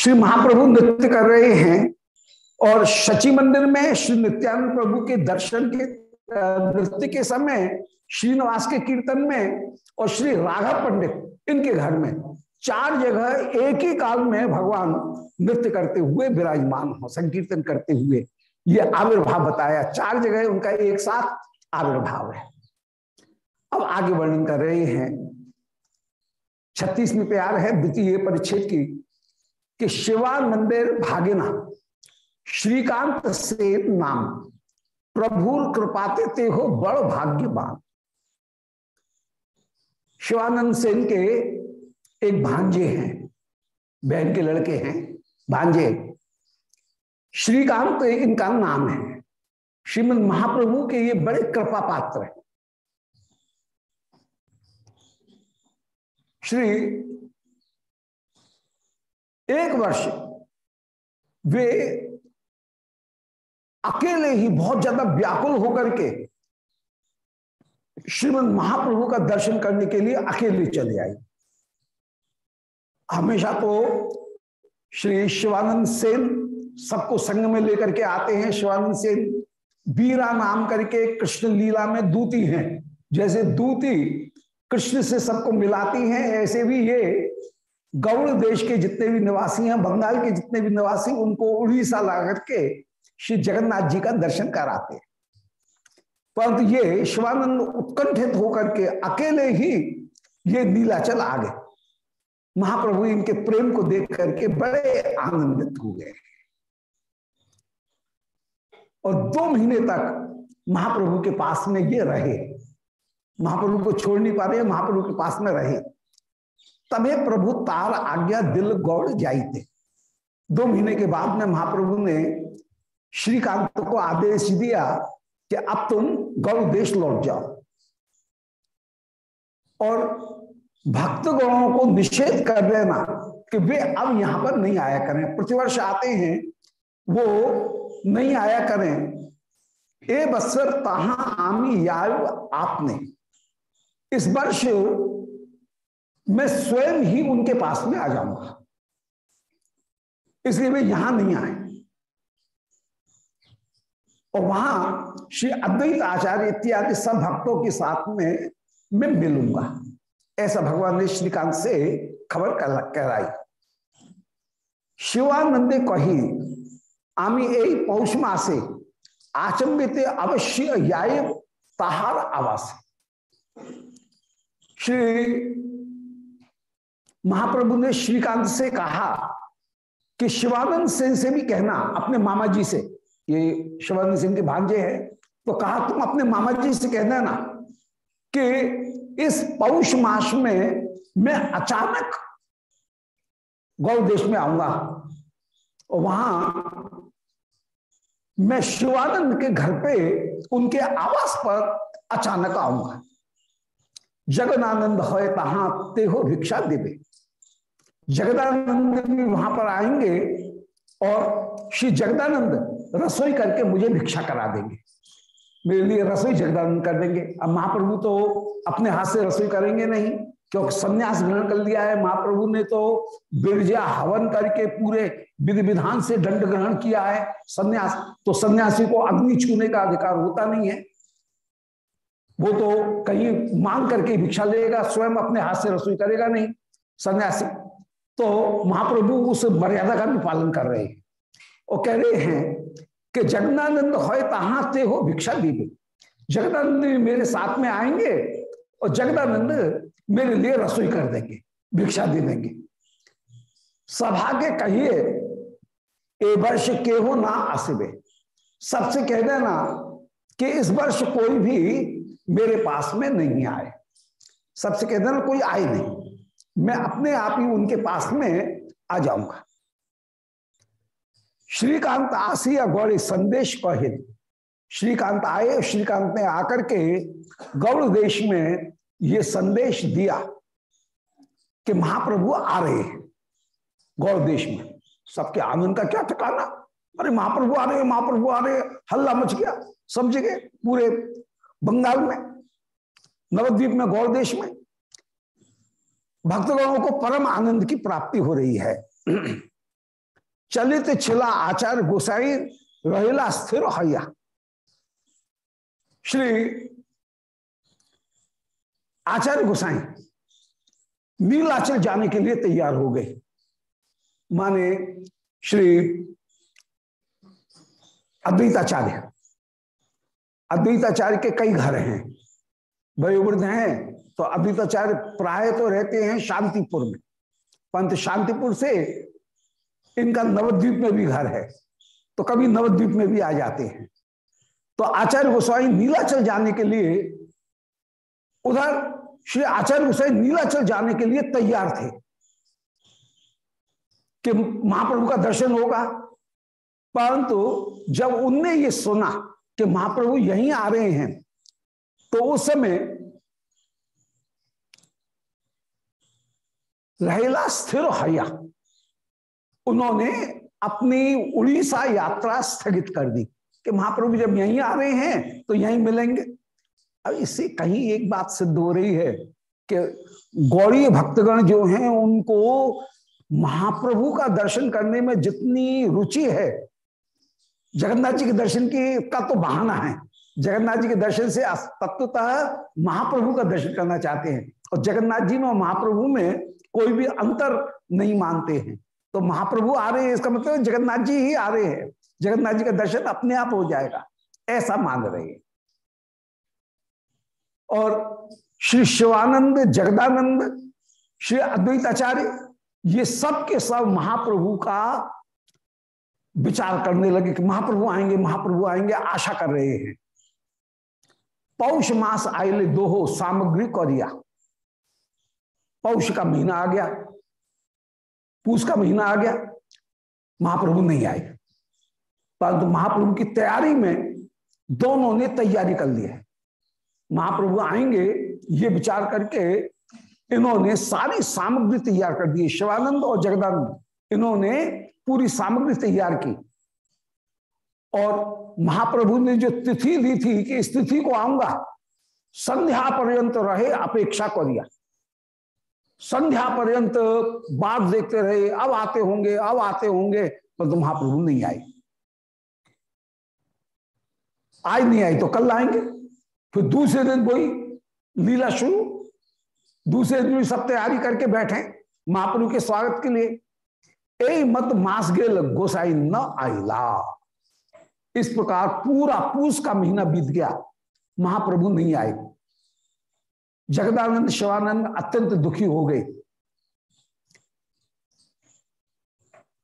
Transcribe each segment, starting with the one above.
श्री महाप्रभु नृत्य कर रहे हैं और शची मंदिर में श्री नित्यानंद प्रभु के दर्शन के नृत्य के समय श्रीनिवास के कीर्तन में और श्री राघव पंडित इनके घर में चार जगह एक ही काल में भगवान नृत्य करते हुए विराजमान हो, संकीर्तन करते हुए। ये आविर्भाव बताया। चार जगह उनका एक साथ आविर्भाव है। अब आगे वर्णन कर रहे हैं। छत्तीसवीं प्यार है, द्वितीय परिच्छेद की कि शिवानंदेर भागिना श्रीकांत से नाम। प्रभुर कृपाते ते हो, बड़ भाग्यवान। शिवानंद सेन के एक भांजे हैं, बहन के लड़के हैं, भांजे। श्रीकांत इनका नाम है। श्रीमद महाप्रभु के ये बड़े कृपा पात्र हैं। श्री एक वर्ष वे अकेले ही बहुत ज़्यादा व्याकुल होकर के श्रीमद महाप्रभु का दर्शन करने के लिए अकेले चले आई हमेशा तो श्री शिवानंद सेन सबको संग में लेकर के आते हैं। शिवानंद सेन बीरा नाम करके कृष्ण लीला में दूती हैं। जैसे दूती कृष्ण से सबको मिलाती हैं, ऐसे भी ये गौड़ देश के जितने भी निवासी हैं, बंगाल के जितने भी निवासी, उनको उड़ीसा ला करके श्री जगन्नाथ जी का दर्शन कराते हैं। परंतु ये शिवानंद उत्कंठित होकर के अकेले ही ये नीलाचल आ गए। महाप्रभु इनके प्रेम को देख करके बड़े आनंदित हो गए। और दो महीने तक महाप्रभु के पास में ये रहे। महाप्रभु को छोड़ नहीं पा रहे, महाप्रभु के पास में रहे। तबे प्रभु तार आज्ञा दिल गौड़ थे दो महीने के बाद में महाप्रभु ने श्रीकांत को आदेश दिया कि अब तुम गौड़ देश लौट जाओ। और भक्त को निषेध कर देना कि वे अब यहाँ पर नहीं आया करें। प्रतिवर्ष आते हैं, वो नहीं आया करें। ए बसर, तहा आमी आपने। इस वर्ष मैं स्वयं ही उनके पास में आ जाऊँगा। इसलिए वे यहाँ नहीं आए। और वहाँ श्री अद्वैत आचार्य इत्यादि सब भक्तों के साथ में मैं मिलूँगा। ऐसा भगवान ने श्रीकांत से खबर कराई शिवानंदे कही, आमी এই पौष मासे आचंबित अवश्य आवास। श्री महाप्रभु ने श्रीकांत से कहा कि शिवानंद सेन से भी कहना अपने मामा जी से, ये शिवानंद सिंह के भांजे हैं तो कहा तुम अपने मामा जी से कह देना कि इस पौष मास में मैं अचानक गौ देश में आऊँगा। और वहाँ मैं शिवानंद के घर पे उनके आवास पर अचानक आऊँगा। जगदानंद हो तहा ते हो भिक्षा देवे। जगदानंद भी वहाँ पर आएँगे और श्री जगदानंद रसोई करके मुझे भिक्षा करा देंगे। मेरे लिए रसोई जगदानंद कर देंगे। अब महाप्रभु तो अपने हाथ से रसोई करेंगे नहीं, क्योंकि संन्यास ग्रहण कर लिया है। महाप्रभु ने तो बिरजा हवन करके पूरे विधि विधान से दंड ग्रहण किया है। संन्यास तो सन्यासी को अग्नि छूने का अधिकार होता नहीं है। वो तो कहीं मांग करके भिक्षा लेगा, स्वयं अपने हाथ से रसोई करेगा नहीं। सन्यासी तो महाप्रभु उस मर्यादा का भी पालन कर रहे हैं। और कह रहे हैं कि जगदानंद हो तहा से हो भिक्षा दीपे जगदानंद मेरे साथ में आएँगे और जगदानंद मेरे लिए रसोई कर देंगे, भिक्षा दे देंगे। सभा के कहिए, ए वर्ष के हो ना आसिबे। सबसे कह देना कि इस वर्ष कोई भी मेरे पास में नहीं आए। सबसे कह देना कोई आए नहीं। मैं अपने आप ही उनके पास में आ जाऊँगा। श्रीकांत आसिया गौरी संदेश कहे श्रीकांत आए, श्रीकांत ने आकर के गौड़ देश में ये संदेश दिया कि महाप्रभु आ रहे हैं गौड़ देश में। सबके आनंद का क्या ठिकाना? अरे महाप्रभु आ रहे हैं, महाप्रभु आ रहे हैं। हल्ला मच गया, सब जगह, पूरे बंगाल में, नवद्वीप में गौर देश में। भक्तगणों को परम आनंद की प्राप्ति हो रही है। चलित छिला आचार्य गोसाई रहेला स्थिर हैया। श्री आचार्य गोसाई नीलाचल जाने के लिए तैयार हो गए। माने श्री अद्वैताचार्य। अद्वैताचार्य के कई घर हैं। वयोवृद्ध हैं। तो अद्वैताचार्य प्राय तो रहते हैं शांतिपुर में पंत शांतिपुर से इनका नवद्वीप में भी घर है तो कभी नवद्वीप में भी आ जाते हैं। तो आचार्य गोस्वामी नीलाचल जाने के लिए उधर श्री आचार्य गोस्वामी नीलाचल जाने के लिए तैयार थे कि महाप्रभु का दर्शन होगा। परंतु जब उनने ये सुना कि महाप्रभु यहीं आ रहे हैं तो उस समय रहेला स्थिर हया। उन्होंने अपनी उड़ीसा यात्रा स्थगित कर दी कि महाप्रभु जब यहीं आ रहे हैं तो यहीं मिलेंगे। अब इससे कहीं एक बात सिद्ध हो रही है कि गौरी भक्तगण जो हैं, उनको महाप्रभु का दर्शन करने में जितनी रुचि है, जगन्नाथ जी के दर्शन की का तो बहाना है। जगन्नाथ जी के दर्शन से तत्वतः महाप्रभु का दर्शन करना चाहते हैं। और जगन्नाथ जी में महाप्रभु में कोई भी अंतर नहीं मानते हैं। तो महाप्रभु आ रहे हैं, इसका मतलब जगन्नाथ जी ही आ रहे हैं। जगन्नाथ जी का दर्शन अपने आप हो जाएगा, ऐसा मान रहे हैं। और श्री शिवानंद, जगदानंद, श्री अद्वैताचार्य, ये सब के सब महाप्रभु का विचार करने लगे कि महाप्रभु आएँगे महाप्रभु आएँगे, आशा कर रहे हैं। पौष मास आयले दोहो, सामग्री कौरिया। पौष का महीना आ गया। पूस का महीना आ गया। महाप्रभु नहीं आए। परंतु महाप्रभु की तैयारी में दोनों ने तैयारी कर ली है। महाप्रभु आएँगे, ये विचार करके इन्होंने सारी सामग्री तैयार कर दी शिवानंद और जगदानंद, इन्होंने पूरी सामग्री तैयार की। और महाप्रभु ने जो तिथि दी थी कि इस तिथि को आऊँगा, संध्या पर्यंत रहे, अपेक्षा को दिया संध्या पर्यंत बात देखते रहे, अब आते होंगे, अब आते होंगे, पर तो महाप्रभु नहीं आए। आज नहीं आई तो कल आएँगे। फिर दूसरे दिन कोई लीला शुरू। दूसरे दिन भी सब तैयारी करके बैठे महाप्रभु के स्वागत के लिए। ए मत मास गेल, गोसाई न आईला। इस प्रकार पूरा पूस का महीना बीत गया। महाप्रभु नहीं आए। जगदानंद शिवानंद अत्यंत दुखी हो गए।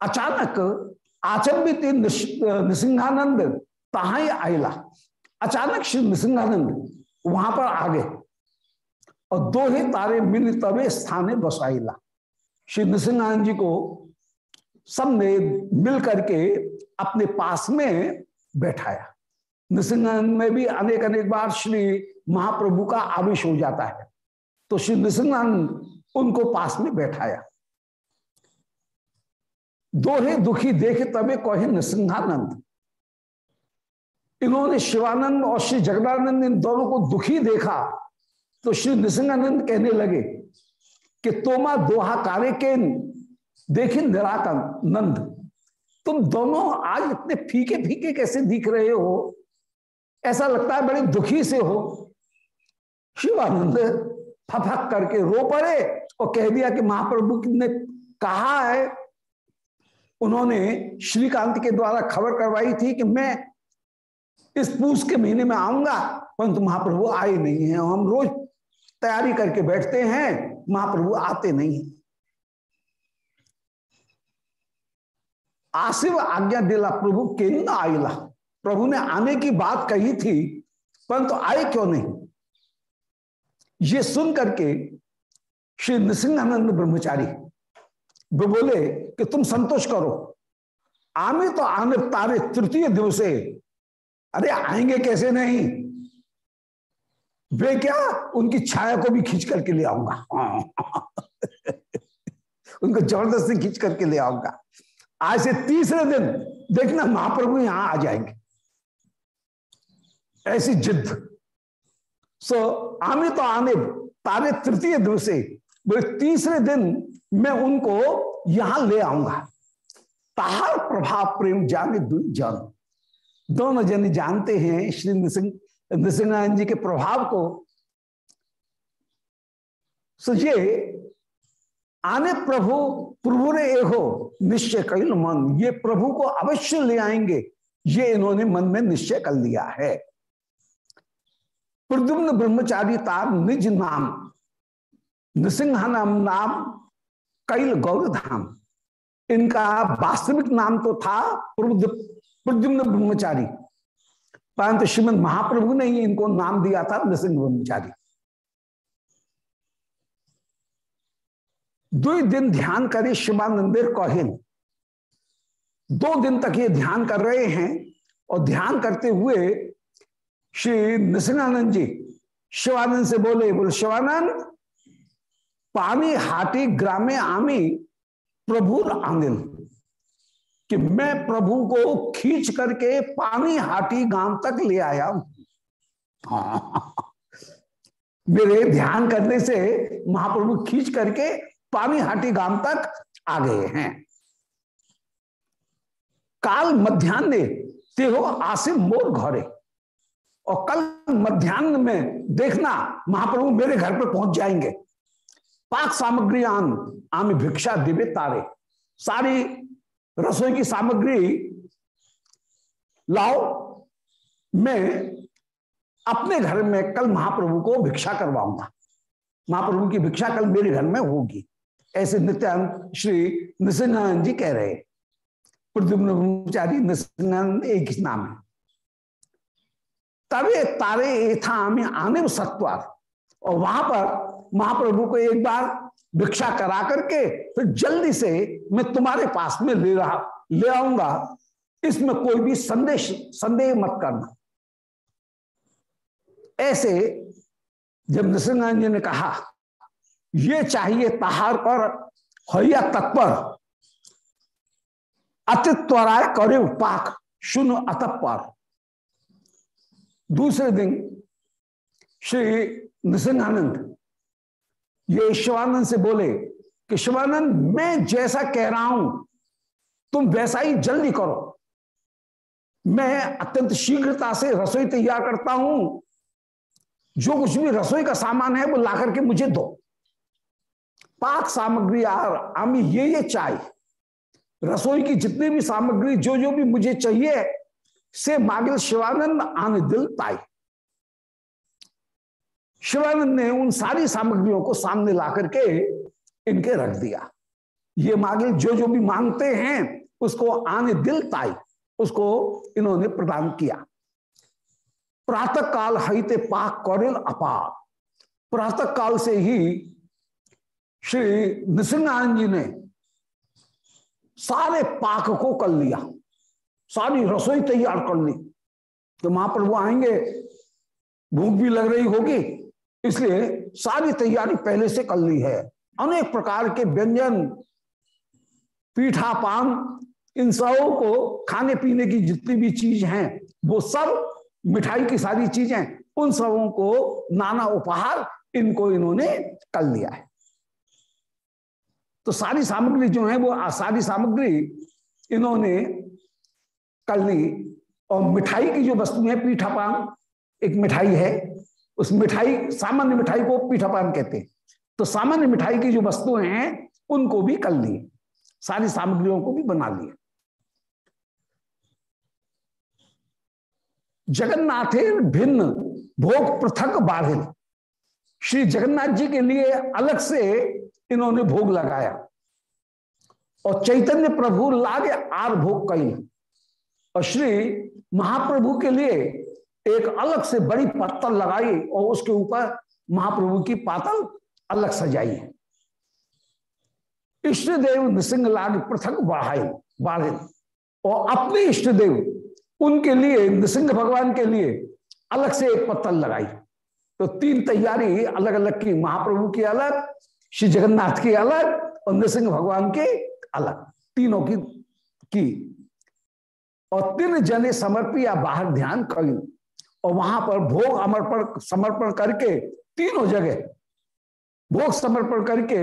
अचानक आचंबित निसिंहानंद तहा आयला अचानक श्री निसिंहानंद वहाँ पर आ गए और दो ही तारे मिल तवे स्थाने बसाइला श्री नृसिंहानंद जी को सबने मिल करके अपने पास में बैठाया। नृसिंहानंद में भी अनेक अनेक बार श्री महाप्रभु का आवेश हो जाता है। तो श्री नृसिंहानंद उनको पास में बैठाया। दोहे दुखी देखे तबे कहे नृसिंहानंद। इन्होंने शिवानंद और श्री जगदानंद इन दोनों को दुखी देखा। तो श्री नृसिंहानंद कहने लगे कि तोमा दोहा कार्य के देखिए निराकर नंद। तुम दोनों आज इतने फीके फीके कैसे दिख रहे हो? ऐसा लगता है बड़े दुखी से हो। शिवानंद फफक करके रो पड़े और कह दिया कि महाप्रभु ने कहा है। उन्होंने श्रीकांत के द्वारा खबर करवाई थी कि मैं इस पूस के महीने में आऊँगा, परंतु महाप्रभु आए नहीं है। हम रोज तैयारी करके बैठते हैं, महाप्रभु आते नहीं आशिव आज्ञा दिला प्रभु के न आईला। प्रभु ने आने की बात कही थी, परंतु आए क्यों नहीं? ये सुन करके श्री नृसिंहानंद ब्रह्मचारी वे बोले कि तुम संतोष करो। आमे तो आने तारे तृतीय दिवसे। अरे आएँगे कैसे नहीं? वे क्या उनकी छाया को भी खींच करके ले आऊँगा? उनको ज़बरदस्ती खींच करके ले आऊँगा। आज से तीसरे दिन देखना महाप्रभु यहाँ आ जाएँगे। ऐसी जिद सो आने तो आने, तारे तृतीय दिवसे बोले, तीसरे दिन मैं उनको यहाँ ले आऊँगा। ताहार प्रभाव प्रेम जाने जन। दोनों जन जानते हैं, श्री नृसिंह नृसिंहानंद जी के प्रभाव को। सोचिए आने प्रभु प्रभु ने हो निश्चय कैल मन। ये प्रभु को अवश्य ले आएँगे। ये इन्होंने मन में निश्चय कर लिया है। प्रद्युम्न ब्रह्मचारी तार निज नाम नृसिंह नाम नाम कैल गौर धाम इनका वास्तविक नाम तो था प्रद्युम्न ब्रह्मचारी। परंतु श्रीमद महाप्रभु ने ही इनको नाम दिया था नृसिंह ब्रह्मचारी। दो दिन ध्यान करे शिवानंदेर कौहिन। दो दिन तक ये ध्यान कर रहे हैं और ध्यान करते हुए श्री नृसिंहानंद जी, शिवानंद से बोले बोले, शिवानंद, पानी हाटी ग्रामे आमी प्रभु आंगिल कि मैं प्रभु को खींच करके पानी हाटी गाँव तक ले आया हूँ। हाँ। मेरे ध्यान करने से महाप्रभु खींच करके पानी हाटी गाँव तक आ गए हैं। काल मध्यान्ह ते हो आसे मोर घरे। और कल मध्यान्ह में देखना, महाप्रभु मेरे घर पर पहुँच जाएँगे। पाक सामग्री आन, आम भिक्षा दिवे तारे। सारी रसोई की सामग्री लाओ। मैं अपने घर में कल महाप्रभु को भिक्षा करवाऊँगा। महाप्रभु की भिक्षा कल मेरे घर में होगी। ऐसे नित्यानंद श्री नृसिंहानंद जी कह रहे प्रद्युम्न ब्रह्मचारी नृसिंहानंद एक ही नाम है। तबे तारे था आने सत्वार। और वहाँ पर महाप्रभु को एक बार भिक्षा करा करके फिर जल्दी से मैं तुम्हारे पास में ले रहा, ले आऊँगा। इसमें कोई भी संदेश, संदेह मत करना। ऐसे जब नृसिंह जी ने कहा, ये चाहिए तहार पर हैया तत्पर अति त्वराय करे पाक शुन अतपर दूसरे दिन श्री नृसिंहानंद ये शिवानंद से बोले कि शिवानंद, मैं जैसा कह रहा हूँ, तुम वैसा ही जल्दी करो। मैं अत्यंत शीघ्रता से रसोई तैयार करता हूँ। जो कुछ भी रसोई का सामान है, वो ला करके मुझे दो। पाक सामग्री आर, आमी ये ये चाय। रसोई की जितनी भी सामग्री जो जो भी मुझे चाहिए से मागिल शिवानंद आने दिल ताई शिवानंद ने उन सारी सामग्रियों को सामने ला करके इनके रख दिया। ये मागिल जो जो भी मांगते हैं, उसको आने दिल ताई उसको इन्होंने प्रदान किया। प्रातः काल हईते पाक कौरिल अपार। प्रातः काल से ही श्री नृसिंहानंद जी ने सारे पाक को कर लिया। सारी रसोई तैयार कर ली। तो महाप्रभु आएँगे, भूख भी लग रही होगी, इसलिए सारी तैयारी पहले से कर ली है। अनेक प्रकार के व्यंजन, पीठा पान, इन सबों को खाने पीने की जितनी भी चीज़ हैं, वो सब मिठाई की सारी चीज़ें, उन सबों को नाना उपहार इनको इन्होंने कर लिया है। तो सारी सामग्री जो है, वो सारी सामग्री इन्होंने ली और मिठाई की जो वस्तु है पीठापान एक मिठाई है। उस मिठाई, सामान्य मिठाई को पीठापान कहते हैं। तो सामान्य मिठाई की जो वस्तुएँ हैं, उनको भी कर लिए सारी सामग्रियों को भी बना लिए जगन्नाथ भिन्न भोग पृथक बाधिन। श्री जगन्नाथ जी के लिए अलग से इन्होंने भोग लगाया। और चैतन्य प्रभु लागे आर भोग कई और श्री महाप्रभु के लिए एक अलग से बड़ी पत्तल लगाई और उसके ऊपर महाप्रभु की पातल अलग सजाई। इष्ट देव नृसिंह लाग पृथक बढ़ाए बाढ़े। और अपने इष्ट देव उनके लिए, नृसिंह भगवान के लिए अलग से एक पत्तल लगाई। तो तीन तैयारी अलग अलग की, महाप्रभु की अलग, श्री जगन्नाथ की अलग और नृसिंह भगवान के अलग। तीनों की की और तीन जने समर्पिया बाहर ध्यान करी और वहाँ पर भोग अमर्पण, समर्पण करके तीनों जगह भोग समर्पण करके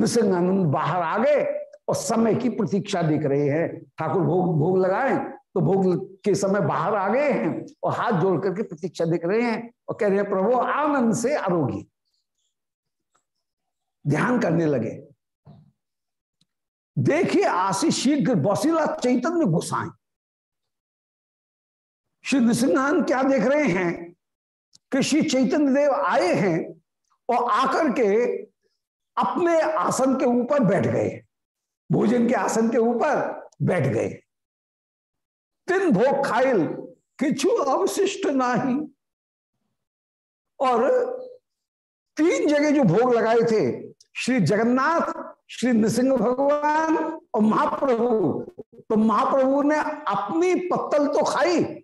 नृसिंहानंद बाहर आ गए और समय की प्रतीक्षा देख रहे हैं। ठाकुर भोग भोग लगाए तो भोग के समय बाहर आ गए हैं और हाथ जोड़ करके प्रतीक्षा देख रहे हैं और कह रहे हैं, प्रभु, आनंद से आरोगी ध्यान करने लगे। देखिए, आशीष शीघ्र बौसीला चैतन्य गोसाई। श्री नृसिंहान क्या देख रहे हैं? कि श्री चैतन्य देव आए हैं और आकर के अपने आसन के ऊपर बैठ गए। भोजन के आसन के ऊपर बैठ गए। तीन भोग खाइल किचु अवशिष्ट नहीं। और तीन जगह जो भोग लगाए थे, श्री जगन्नाथ, श्री नृसिंह भगवान और महाप्रभु तो महाप्रभु ने अपनी पत्तल तो खाई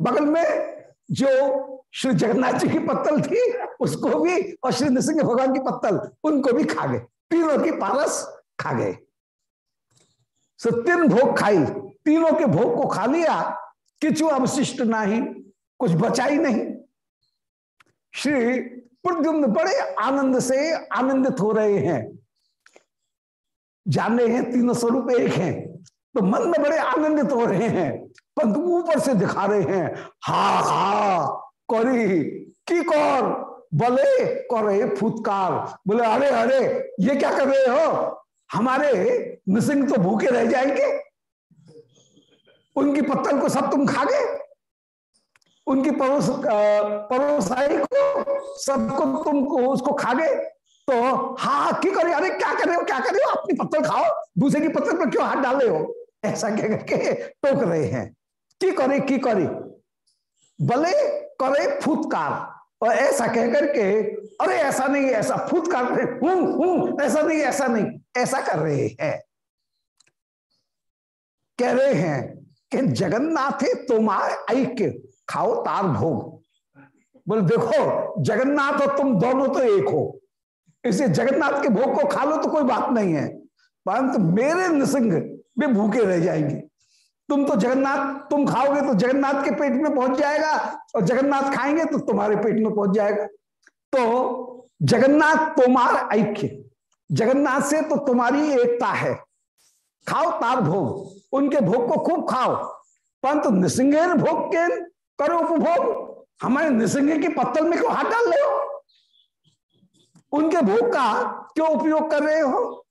बगल में जो श्री जगन्नाथ जी की पत्तल थी, उसको भी और श्री नृसिंह भगवान की पत्तल, उनको भी खा गए। तीनों की पारस खा गए। सो तीन भोग खाई। तीनों के भोग को खा लिया, किचु अवशिष्ट नहीं, कुछ बचा ही नहीं। श्री प्रद्युम्न बड़े आनंद से आनंदित हो रहे हैं। जाने हैं तीनों स्वरूप एक हैं तो मन में बड़े आनंदित हो रहे हैं। पंत ऊपर से दिखा रहे हैं। हा हा, करी, की कौर? बोले करे फुतकार बोले, अरे अरे, ये क्या कर रहे हो? हमारे नृसिंह तो भूखे रह जाएँगे। उनकी पत्तल को सब तुम खा गए उनकी परोस परोसाई को, सबको तुमको उसको खा गए तो हा की करे? अरे, क्या कर रहे हो? क्या कर रहे हो? अपनी पत्तल खाओ। दूसरे की पत्तल पर क्यों हाथ डाले हो? ऐसा कह करके टोक रहे हैं। की करे की करे? भले करे फुतकार और ऐसा कह करके अरे ऐसा नहीं, ऐसा फुतकार हूँ हूँ, ऐसा नहीं ऐसा नहीं, ऐसा कर रहे हैं। कह रहे हैं कि जगन्नाथ तुम्हारे ऐक्य, खाओ तार भोग। बोले, देखो, जगन्नाथ और तुम दोनों तो एक हो। इसे जगन्नाथ के भोग को खा लो तो कोई बात नहीं है। परंतु मेरे नृसिंग भी भूखे रह जाएँगे। तुम तो जगन्नाथ, तुम खाओगे तो जगन्नाथ के पेट में पहुँच जाएगा और जगन्नाथ खाएँगे तो तुम्हारे पेट में पहुँच जाएगा। तो जगन्नाथ तुम्हार ऐक्य, जगन्नाथ से तो तुम्हारी एकता है। खाओ तार भोग, उनके भोग को खूब खाओ। परंतु नृसिंह भोग के करो उपभोग, हमारे नृसिंह के पत्तल में क्यों हाथ हो? उनके भोग का क्यों उपयोग कर रहे हो?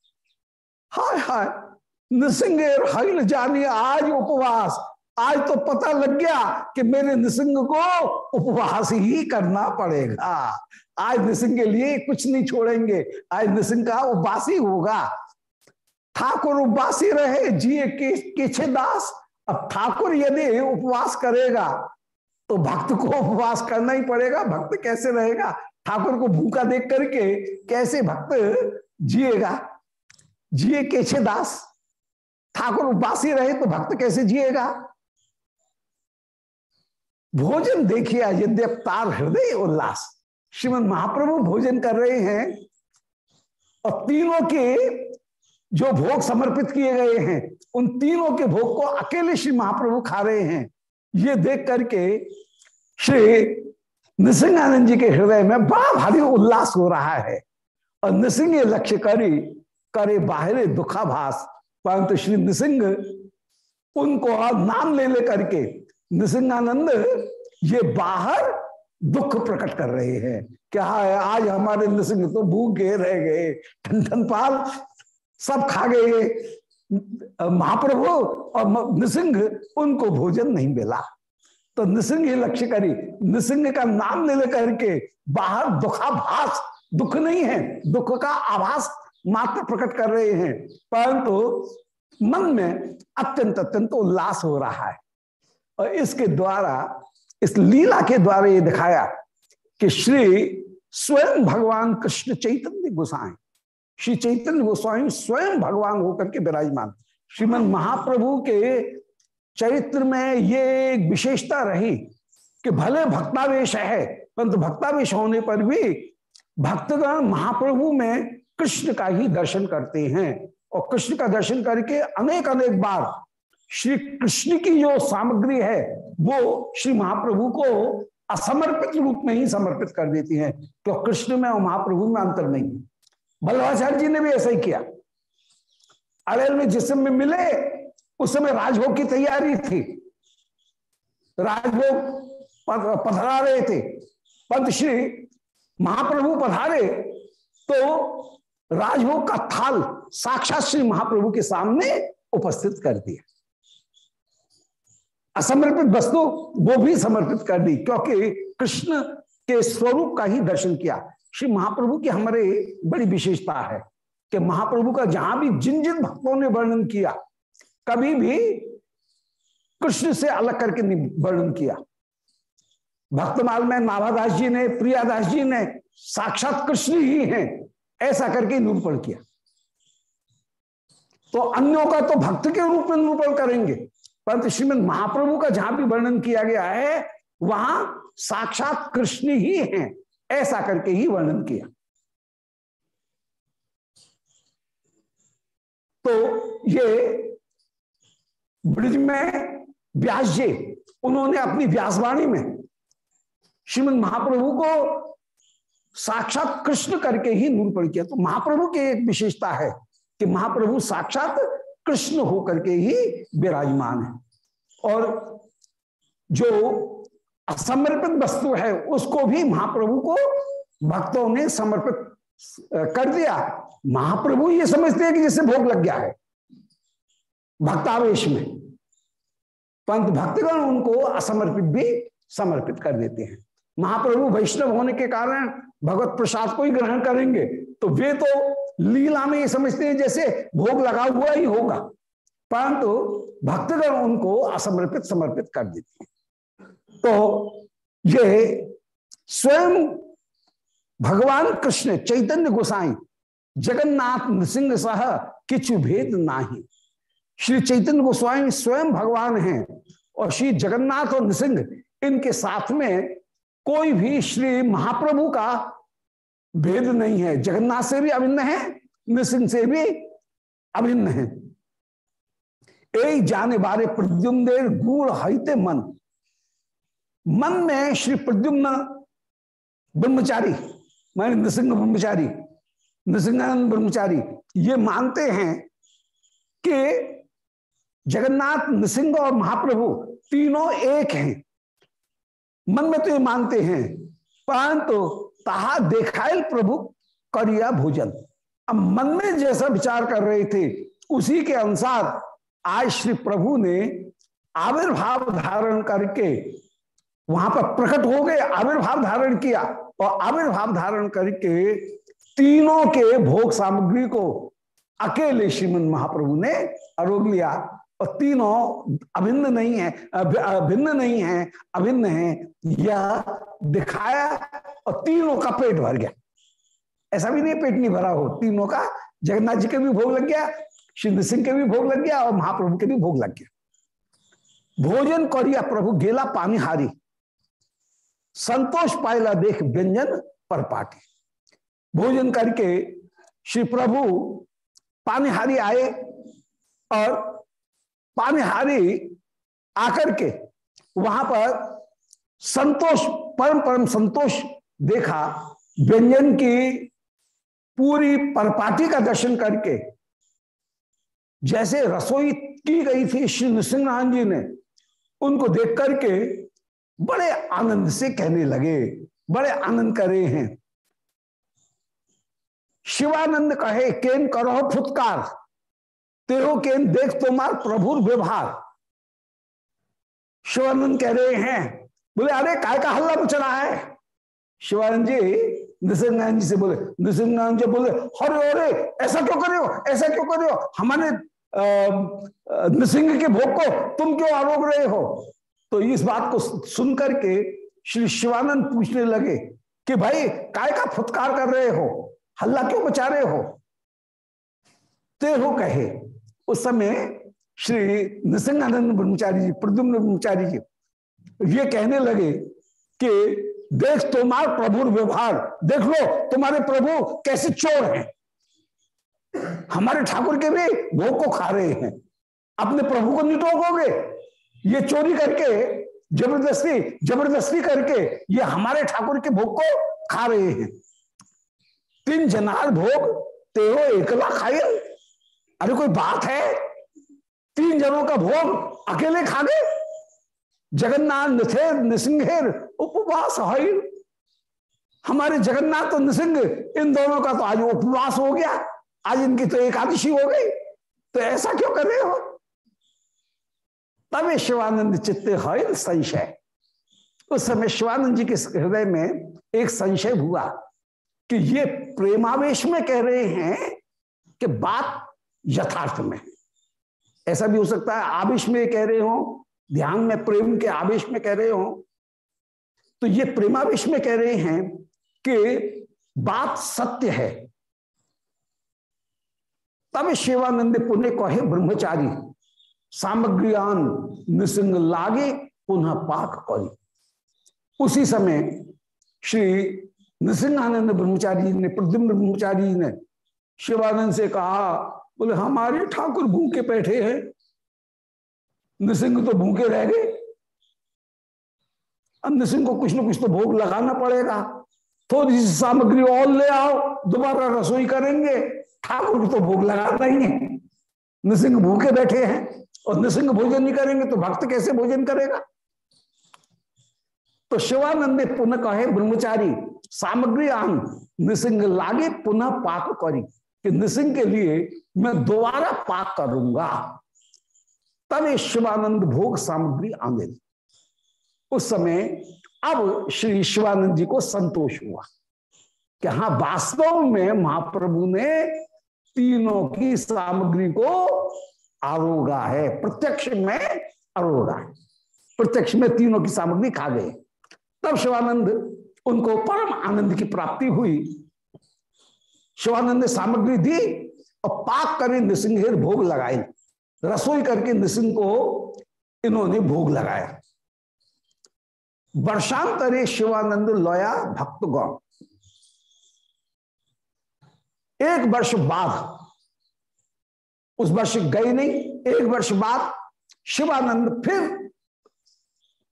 हाय हाय नृसिंह हईल जानी आज उपवास। आज तो पता लग गया कि मेरे नृसिंह को उपवास ही करना पड़ेगा। आज नृसिंह के लिए कुछ नहीं छोड़ेंगे। आज नृसिंह का उपवास ही होगा। ठाकुर उपवासी रहे जिए के, दास। अब ठाकुर यदि उपवास करेगा तो भक्त को उपवास करना ही पड़ेगा। भक्त कैसे रहेगा? ठाकुर को भूखा देख करके कैसे भक्त जिएगा? जिए केछे दास। ठाकुर उपवासी रहे तो भक्त कैसे जिएगा? भोजन देखिए अयोध्या हृदय उल्लास श्रीमद महाप्रभु भोजन कर रहे हैं और तीनों के जो भोग समर्पित किए गए हैं, उन तीनों के भोग को अकेले श्री महाप्रभु खा रहे हैं। ये देख करके श्री नृसिंहानंद जी के हृदय में बड़ा भारी उल्लास हो रहा है। और नृसिंह लक्ष्य करी, करे बाहरे दुखाभास। परंतु श्री नृसिंह उनको नाम ले ले करके नृसिंहानंद ये बाहर दुख प्रकट कर रहे हैं। क्या है? आज हमारे नृसिंह तो भूखे रह गए। ठन पाल सब खा गए। महाप्रभु और नृसिंह उनको भोजन नहीं मिला। तो नृसिंह लक्ष्य करी। नृसिंह का नाम ले लेकर के बाहर दुखाभास, दुख नहीं है। दुख का आभास मात्र प्रकट कर रहे हैं, परंतु मन में अत्यंत अत्यंत उल्लास हो रहा है। और इसके द्वारा, इस लीला के द्वारा ये दिखाया कि श्री स्वयं भगवान कृष्ण चैतन्य गोसाई, श्री चैतन्य गोस्वामी स्वयं भगवान होकर के विराजमान। श्रीमद महाप्रभु के चरित्र में ये एक विशेषता रही कि भले भक्तावेश है, परंतु भक्तावेश होने पर भी भक्तगण महाप्रभु में कृष्ण का ही दर्शन करते हैं। और कृष्ण का दर्शन करके अनेक अनेक बार श्री कृष्ण की जो सामग्री है, वो श्री महाप्रभु को असमर्पित रूप में ही समर्पित कर देती है। तो कृष्ण में और महाप्रभु में अंतर नहीं बल्लभाचार्य जी ने भी ऐसा ही किया। अड़ेल में जिस समय मिले, उस समय राजभोग की तैयारी थी। राजभोग पधरा रहे थे। पंत श्री महाप्रभु पधारे तो राजभोग का थाल साक्षात श्री महाप्रभु के सामने उपस्थित कर दिया। असमर्पित वस्तु वो भी समर्पित कर दी, क्योंकि कृष्ण के स्वरूप का ही दर्शन किया। श्री महाप्रभु की हमारे बड़ी विशेषता है कि महाप्रभु का जहाँ भी जिन जिन भक्तों ने वर्णन किया, कभी भी कृष्ण से अलग करके वर्णन किया। भक्तमाल में नाभादास जी ने प्रियादास जी ने, साक्षात कृष्ण ही हैं। ऐसा करके निरूपण किया। तो अन्यों का तो भक्त के रूप में निरूपण करेंगे, परंतु श्रीमद महाप्रभु का जहाँ भी वर्णन किया गया है, वहाँ साक्षात कृष्ण ही हैं, ऐसा करके ही वर्णन किया। तो ये ब्रिज में व्यास जी, उन्होंने अपनी व्यासवाणी में श्रीमद महाप्रभु को साक्षात कृष्ण करके ही निरूपण किया। तो महाप्रभु की एक विशेषता है कि महाप्रभु साक्षात कृष्ण होकर के ही विराजमान है। और जो असमर्पित वस्तु है, उसको भी महाप्रभु को भक्तों ने समर्पित कर दिया। महाप्रभु ये समझते हैं कि जैसे भोग लग गया है, भक्तावेश में। पंत भक्तगण उनको असमर्पित भी समर्पित कर देते हैं। महाप्रभु वैष्णव होने के कारण भगवत प्रसाद को ही ग्रहण करेंगे। तो वे तो लीला में ये समझते हैं, जैसे भोग लगा हुआ ही होगा, परंतु भक्तगण उनको असमर्पित समर्पित कर देते हैं। तो ये स्वयं भगवान कृष्ण, चैतन्य गोसाई, जगन्नाथ नृसिंह सह किचु भेद नाही। श्री चैतन्य गोस्वामी स्वयं भगवान हैं और श्री जगन्नाथ और नृसिंह इनके साथ में कोई भी श्री महाप्रभु का भेद नहीं है। जगन्नाथ से भी अभिन्न है, नृसिंह से भी अभिन्न है। एक जाने बारे प्रद्युम्न गुड़ हईते मन। मन में श्री प्रद्युम्न ब्रह्मचारी, माने नृसिंह ब्रह्मचारी, नृसिंहानंद ब्रह्मचारी, ये मानते हैं कि जगन्नाथ, नृसिंह और महाप्रभु तीनों एक हैं। मन में तो ये मानते हैं, परंतु ताहा देखायल प्रभु करिया भोजन। अब मन में जैसा विचार कर रहे थे, उसी के अनुसार आज श्री प्रभु ने आविर्भाव धारण करके वहाँ पर प्रकट हो गए, आविर्भाव धारण किया। और आविर्भाव धारण करके तीनों के भोग सामग्री को अकेले श्रीमन महाप्रभु ने आरोप लिया। और तीनों अभिन्न नहीं है भिन्न नहीं है, अभिन्न है यह दिखाया और तीनों का पेट भर गया। ऐसा भी नहीं पेट नहीं भरा हो, तीनों का, जगन्नाथ जी के भी भोग लग गया सिंह सिंह के भी भोग लग गया और महाप्रभु के भी भोग लग गया। भोजन करिया प्रभु, गेला पानी हारी। संतोष पायला देख व्यंजन पर पाटी। भोजन करके श्री प्रभु पानीहारी आए और पानीहारी आकर के वहाँ पर संतोष, परम परम संतोष देखा, व्यंजन की पूरी परपाटी का दर्शन करके, जैसे रसोई की गई थी श्री नृसिंहनाथ जी ने, उनको देख करके बड़े आनंद से कहने लगे, बड़े आनंद करे हैं। शिवानंद कहे, केन करो फुटकार तेहो केन देख तुम्हार प्रभु व्यवहार। शिवानंद कह रहे हैं, बोले, अरे, काय का हल्ला मच रहा है? शिवानंद जी, नृसिंहनारायण जी से बोले, नृसिंहनारायण जी बोले, अरे अरे, ऐसा क्यों कर रहे हो? ऐसा क्यों कर रहे हो? हमारे नृसिंह के भोग को तुम क्यों आरोप रहे हो? तो इस बात को सुनकर के श्री शिवानंद पूछने लगे कि, भाई, काय का फुटकार कर रहे हो? हल्ला क्यों बचा रहे हो? ते हो कहे उस समय श्री नृसिंहानंद ब्रह्मचारी जी, प्रद्युम्न ब्रह्मचारी जी, ये कहने लगे कि देख तुम्हार प्रभु व्यवहार, देख लो, तुम्हारे प्रभु कैसे चोर हैं। हमारे ठाकुर के भी भोग को खा रहे हैं। अपने प्रभु को नहीं टोकोगे? ये चोरी करके, ज़बरदस्ती ज़बरदस्ती करके ये हमारे ठाकुर के भोग को खा रहे हैं। तीन जनार भोग, तेरो एकला खाए। अरे कोई बात है? तीन जनों का भोग अकेले खा गए जगन्नाथ निथे निसिंहेर उपवास है हमारे जगन्नाथ तो निसिंह इन दोनों का तो आज उपवास हो गया। आज इनकी तो एकादशी हो गई। तो ऐसा क्यों कर रहे हो? तब शिवानंद चित्ते है संशय। उस समय शिवानंद जी के हृदय में एक संशय हुआ कि ये प्रेमावेश में कह रहे हैं कि बात यथार्थ में। ऐसा भी हो सकता है आवेश में कह रहे हो, ध्यान में, प्रेम के आवेश में कह रहे हो। तो ये प्रेमावेश में कह रहे हैं कि बात सत्य है। तब शिवानंद पुण्य कहे, ब्रह्मचारी, सामग्रियान निसंग लागे, पुनः पाक करी। उसी समय श्री नृसिंहानंद ब्रह्मचारी ने, प्रद्युम्न ब्रह्मचारी ने शिवानंद से कहा बोले, हमारे ठाकुर भूखे बैठे हैं। नृसिंह तो भूखे रह गए। अब नृसिंह को कुछ ना कुछ तो भोग लगाना पड़ेगा। थोड़ी सी सामग्री और ले आओ, दोबारा रसोई करेंगे। ठाकुर को तो भोग लगाना ही है। नृसिंह भूखे बैठे हैं और नृसिंह भोजन नहीं करेंगे तो भक्त कैसे भोजन करेगा? तो शिवानंद पुनः कहे, ब्रह्मचारी, सामग्री आन। नृसिंह लागे, पुनः पाक करी। कि नृसिंह के लिए मैं दोबारा पाक करूँगा तब ये शिवानंद भोग सामग्री आने उस समय अब श्री शिवानंद जी को संतोष हुआ कि हाँ वास्तव में महाप्रभु ने तीनों की सामग्री को आरोगा है, प्रत्यक्ष में आरोगा है। प्रत्यक्ष में तीनों की सामग्री खा गए। तब शिवानंद, उनको परम आनंद की प्राप्ति हुई। शिवानंद ने सामग्री दी और पाक करे नृसिंह भोग लगाए। रसोई करके नृसिंह को इन्होंने भोग लगाया। वर्षांतरे शिवानंद लोया भक्त गौण एक वर्ष बाद, उस वर्ष गई नहीं, एक वर्ष बाद शिवानंद फिर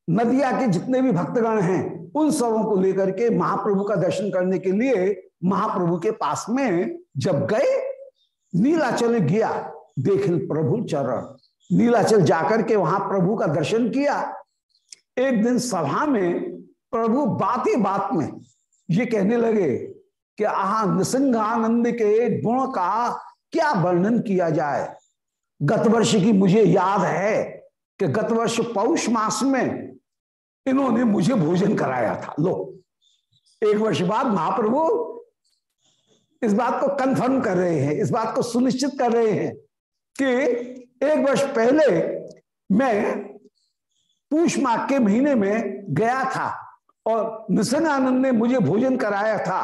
नदिया के जितने भी भक्तगण हैं उन सबों को लेकर के महाप्रभु का दर्शन करने के लिए महाप्रभु के पास में जब गए, नीलाचल गया देख प्रभु चरण। नीलाचल जाकर के वहाँ प्रभु का दर्शन किया। एक दिन सभा में प्रभु बात ही बात में ये कहने लगे कि आहा निसंगानंद के गुण का क्या वर्णन किया जाए? गत वर्ष की मुझे याद है कि गत वर्ष पौष मास में इन्होंने मुझे भोजन कराया था। लो, एक वर्ष बाद महाप्रभु इस बात को कंफर्म कर रहे हैं, इस बात को सुनिश्चित कर रहे हैं कि एक वर्ष पहले मैं पूष माह के महीने में गया था और निसंगानंद ने मुझे भोजन कराया था।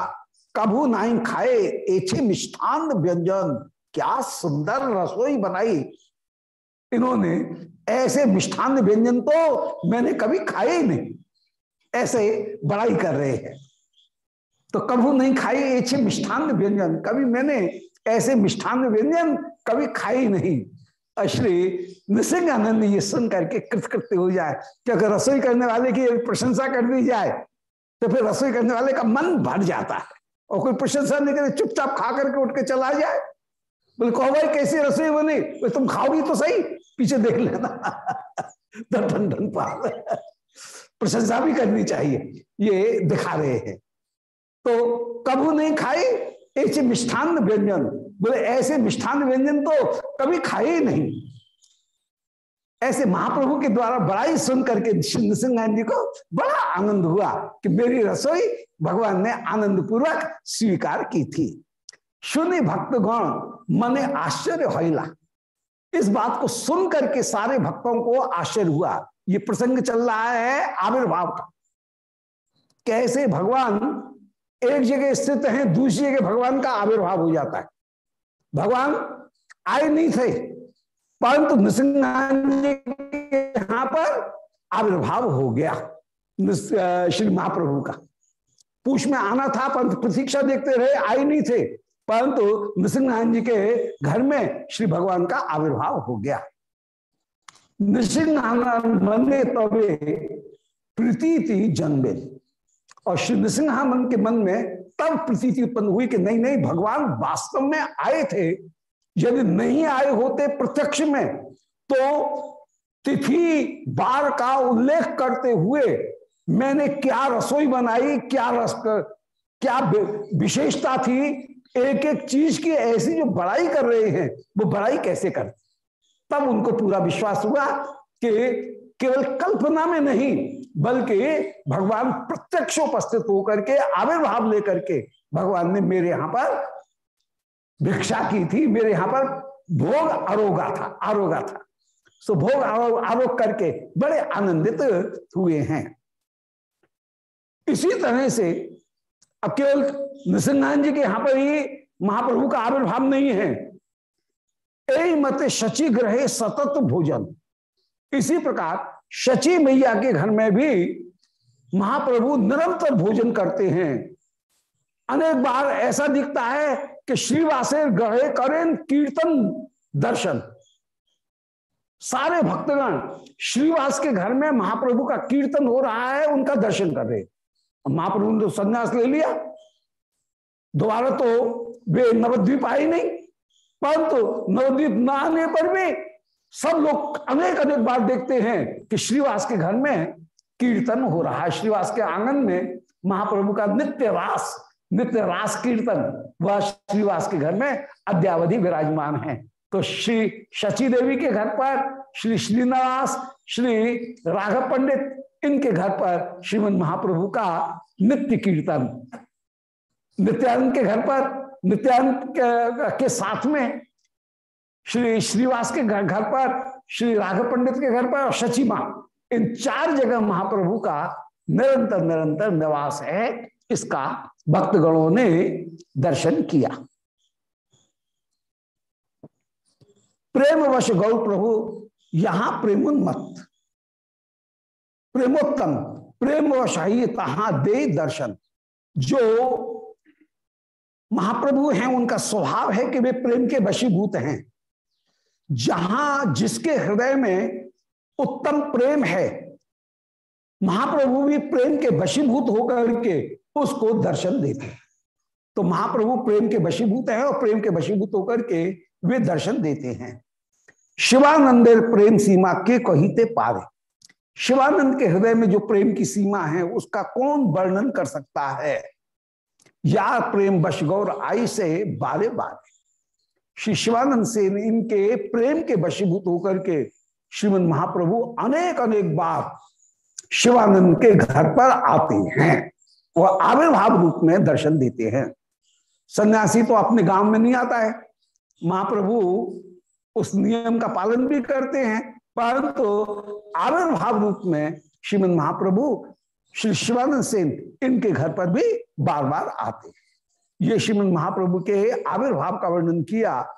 कभू नाई खाए एचे मिष्ठान व्यंजन, क्या सुंदर रसोई बनाई। इन्होंने ऐसे मिष्ठान व्यंजन तो मैंने कभी खाए ही नहीं। ऐसे बड़ाई कर रहे हैं। तो कभू नहीं खाई ऐसे मिष्ठान व्यंजन, कभी मैंने ऐसे मिष्ठान व्यंजन कभी खाए ही नहीं। श्री नृसिंह आनंद ये सुन करके कृतकृत्य हो जाए। कि अगर रसोई करने वाले की प्रशंसा कर दी जाए तो फिर रसोई करने वाले का मन भर जाता है। और कोई प्रशंसा नहीं करे, चुपचाप खा करके उठ के चला जाए। बोले कहो भाई कैसी रसोई बनी? तुम खाओगी तो सही, पीछे देख लेना। प्रशंसा भी करनी चाहिए। ये दिखा रहे हैं। तो कभू नहीं खाई? ऐसे मिष्ठान व्यंजन। बोले, ऐसे मिष्ठान व्यंजन तो कभी खाए ही नहीं। ऐसे महाप्रभु के द्वारा बड़ा ही सुन करके नृसिंह जी को बड़ा आनंद हुआ कि मेरी रसोई भगवान ने आनंद पूर्वक स्वीकार की थी। शून्य भक्तगण मने आश्चर्य होइला। इस बात को सुन करके सारे भक्तों को आश्चर्य हुआ। ये प्रसंग चल रहा है आविर्भाव का। कैसे भगवान एक जगह स्थित है, दूसरी जगह भगवान का आविर्भाव हो जाता है। भगवान आए नहीं थे, परंतु नृसिंह यहाँ पर आविर्भाव हो गया श्री महाप्रभु का। पूछ में आना था, परंतु प्रतीक्षा देखते रहे, आए नहीं थे। परंतु नृसिंह जी के घर में श्री भगवान का आविर्भाव हो गया। नृसिंहानंद तबे प्रीति जन्मे। और श्री नृसिंहानंद के मन में तब प्रतीति उत्पन्न हुई कि नहीं नहीं भगवान वास्तव में आए थे। यदि नहीं आए होते प्रत्यक्ष में तो तिथि, बार का उल्लेख करते हुए मैंने क्या रसोई बनाई, क्या रस, क्या विशेषता थी एक एक चीज़ की ऐसी जो बड़ाई कर रहे हैं, वो बड़ाई कैसे करते तब उनको पूरा विश्वास हुआ कि केवल कल्पना में नहीं, बल्कि भगवान प्रत्यक्ष उपस्थित होकर के, आविर्भाव लेकर के भगवान ने मेरे यहाँ पर भिक्षा की थी। मेरे यहाँ पर भोग आरोगा था आरोगा था। सो भोग आरोग करके बड़े आनंदित हुए हैं। इसी तरह से अब केवल नृसिंहान जी के यहाँ पर ही महाप्रभु का आविर्भाव नहीं है। ए मत शची ग्रहे सतत भोजन। इसी प्रकार शची मैया के घर में भी महाप्रभु निरंतर भोजन करते हैं। अनेक बार ऐसा दिखता है कि श्रीवासे ग्रहे करें कीर्तन दर्शन। सारे भक्तगण श्रीवास के घर में महाप्रभु का कीर्तन हो रहा है, उनका दर्शन कर रहे महाप्रभु ने तो संन्यास ले लिया। दोबारा तो वे नवद्वीप आए नहीं, परंतु तो नवद्वीप न आने पर भी सब लोग अनेक अनेक बार देखते हैं कि श्रीवास के घर में कीर्तन हो रहा है। श्रीवास के आँगन में महाप्रभु का नित्य रास नित्य रास कीर्तन, वह श्रीवास के घर में अद्यावधि विराजमान है। तो श्री शची देवी के घर पर श्री श्रीनिवास, श्री राघव पंडित इनके घर पर श्रीमद महाप्रभु का नित्य कीर्तन। नित्यानंद के घर पर नित्यानंद के, के साथ में श्री श्रीवास के घर पर श्री राघव पंडित के घर पर और माँ इन चार जगह महाप्रभु का निरंतर निरंतर निवास है। इसका भक्तगणों ने दर्शन किया। प्रेम वश गौ प्रभु यहाँ प्रेमोन्मत प्रेमोत्तम प्रेम वश ही तहा दे दर्शन? जो महाप्रभु हैं, उनका स्वभाव है कि वे प्रेम के वशीभूत हैं। जहाँ जिसके हृदय में उत्तम प्रेम है, महाप्रभु भी प्रेम के वशीभूत होकर के उसको दर्शन देते हैं। तो महाप्रभु प्रेम के वशीभूत है और प्रेम के वशीभूत होकर के वे दर्शन देते हैं। शिवानंद प्रेम सीमा के कहीते पारे। शिवानंद के हृदय में जो प्रेम की सीमा है, उसका कौन वर्णन कर सकता है? यार प्रेम बश गौर आई से बारे बारे। श्री शिवानंद से इनके प्रेम के वशीभूत होकर के श्रीमद महाप्रभु अनेक अनेक बार शिवानंद के घर पर आते हैं। वह आविर्भाव रूप में दर्शन देते हैं। सन्यासी तो अपने गाँव में नहीं आता है। महाप्रभु उस नियम का पालन भी करते हैं। परंतु आविर्भाव रूप में श्रीमद महाप्रभु श्री शिवानंद सेन इनके घर पर भी बार बार आते ये श्रीमद महाप्रभु के आविर्भाव का वर्णन किया।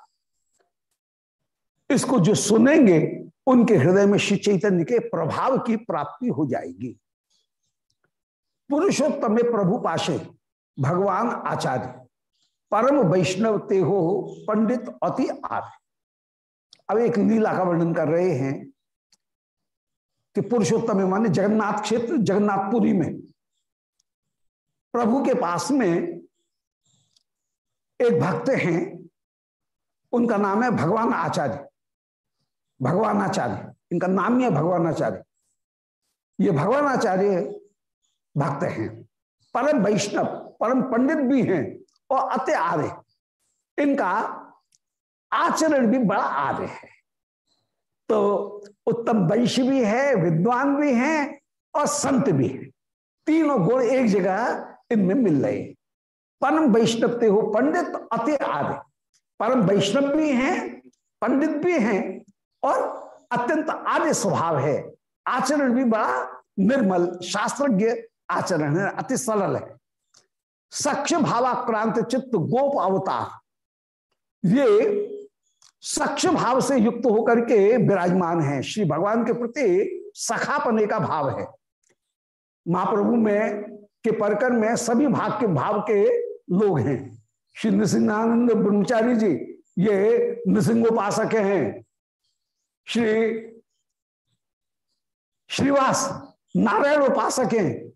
इसको जो सुनेंगे, उनके हृदय में श्री चैतन्य के प्रभाव की प्राप्ति हो जाएगी। पुरुषोत्तम प्रभु पाशे, भगवान आचार्य, परम वैष्णव ते हो, पंडित अति आर्य अब एक लीला का वर्णन कर रहे हैं कि पुरुषोत्तम माने जगन्नाथ क्षेत्र, जगन्नाथपुरी में। प्रभु के पास में एक भक्त हैं, उनका नाम है भगवान आचार्य। भगवान आचार्य, इनका नाम ही है भगवान आचार्य। ये भगवान आचार्य भक्त हैं, परम वैष्णव, परम पंडित भी हैं और अत्य आर्य। इनका आचरण भी बड़ा आर्य है। तो उत्तम वैश्य भी है, विद्वान भी है और संत भी है। तीनों गुण एक जगह इनमें मिल रहे हैं। परम वैष्णव ते हो पंडित, अति आर्य परम वैष्णव भी हैं, पंडित भी हैं और अत्यंत आर्य स्वभाव है। आचरण भी बड़ा निर्मल, शास्त्रज्ञ आचरण है, अति सरल है। सक्ष भावाक्रांत चित्त गोप अवतार। ये सक्ष भाव से युक्त होकर के विराजमान है। श्री भगवान के प्रति सखापने का भाव है। महाप्रभु में के परकर में सभी भाग के भाव के लोग हैं। श्री नृसिंहानंद ब्रह्मचारी जी, ये नृसिंहोपासक हैं। श्री श्रीवास नारायण उपासक हैं।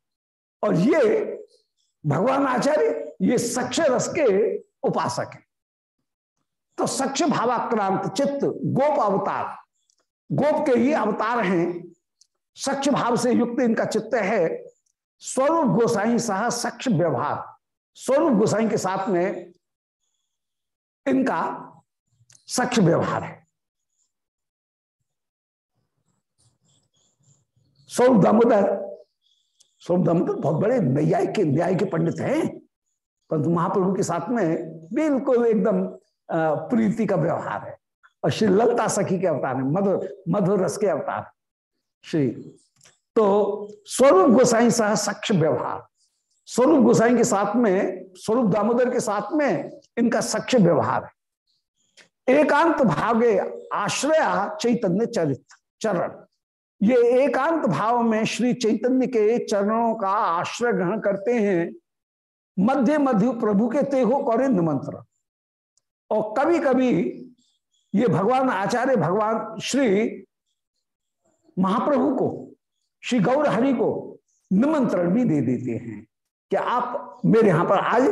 और ये भगवान आचार्य, ये सक्ष रस के उपासक हैं। तो सख्य भावाक्रांत चित्त गोप अवतार। गोप के ही अवतार हैं। सक्ष भाव से युक्त इनका चित्त है। स्वरूप गोसाई सह सक्ष व्यवहार। स्वरूप गोसाई के साथ में इनका सक्ष व्यवहार है। स्वरूप दामोदर। स्वरूप दामोदर बहुत बड़े न्याय के न्याय के पंडित हैं। परंतु महाप्रभु के साथ में बिल्कुल एकदम प्रीति का व्यवहार है और श्री ललता सखी के अवतार है मधुर मधुर रस के अवतार श्री तो स्वरूप गोसाई सह सक्ष व्यवहार। स्वरूप गोसाई के साथ में, स्वरूप दामोदर के साथ में इनका सक्ष व्यवहार है। एकांत भागे आश्रय चैतन्य चरित्र चरण। ये एकांत भाव में श्री चैतन्य के चरणों का आश्रय ग्रहण करते हैं। मध्य मध्य प्रभु के तेहो कौरिंद मंत्र। और कभी कभी ये भगवान, आचार्य भगवान श्री महाप्रभु को, श्री गौर हरि को निमंत्रण भी दे देते हैं कि आप मेरे यहाँ पर आज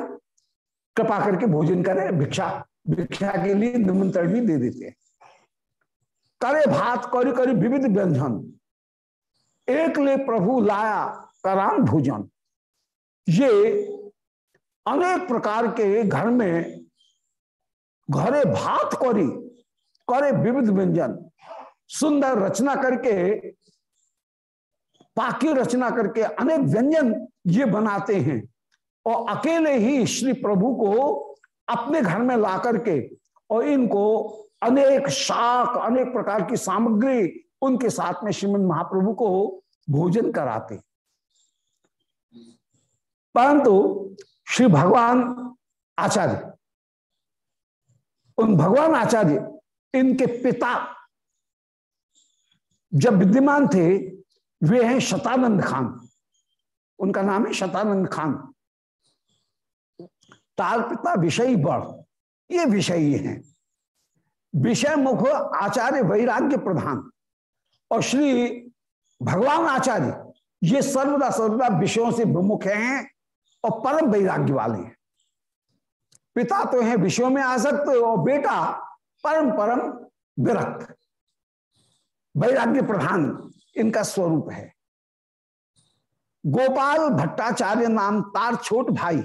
कृपा करके भोजन करें, भिक्षा भिक्षा के लिए निमंत्रण भी दे देते हैं। करे भात, करी करी विविध व्यंजन। एक ले प्रभु लाया कराम भोजन। ये अनेक प्रकार के घर में घरे भात करी, करे विविध व्यंजन। सुंदर रचना करके, पाकी रचना करके अनेक व्यंजन ये बनाते हैं। और अकेले ही श्री प्रभु को अपने घर में ला करके और इनको अनेक शाक, अनेक प्रकार की सामग्री उनके साथ में श्रीमद महाप्रभु को भोजन कराते। परंतु श्री भगवान आचार्य उन भगवान आचार्य, इनके पिता जब विद्यमान थे, वे हैं शतानंद खान। उनका नाम है शतानंद खान। तार पिता विषयी बढ़ ये विषयी हैं। विषय मुख आचार्य वैराग्य प्रधान। और श्री भगवान आचार्य, ये सर्वदा सर्वदा विषयों से विमुख हैं और परम वैराग्य वाले हैं। पिता तो है, विषयों में आसक्त और बेटा परम परम विरक्त। वैराग्य प्रधान इनका स्वरूप है। गोपाल भट्टाचार्य नाम तार छोट भाई,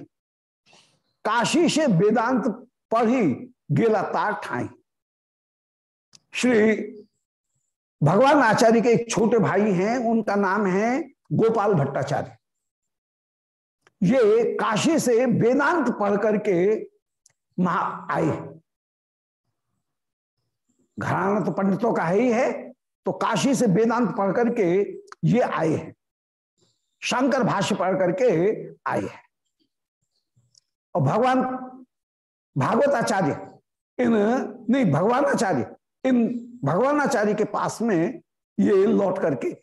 काशी से वेदांत पढ़ी गेला तार ठाई। श्री भगवान आचार्य के एक छोटे भाई हैं, उनका नाम है गोपाल भट्टाचार्य। ये काशी से वेदांत पढ़ करके महा आए घराना तो पंडितों का है ही है तो काशी से वेदांत पढ़ करके ये आए हैं। शंकर भाष्य पढ़ करके आए हैं। और भगवान भागवत आचार्य इन, नहीं भगवान आचार्य इन भगवान आचार्य के पास में ये लौट करके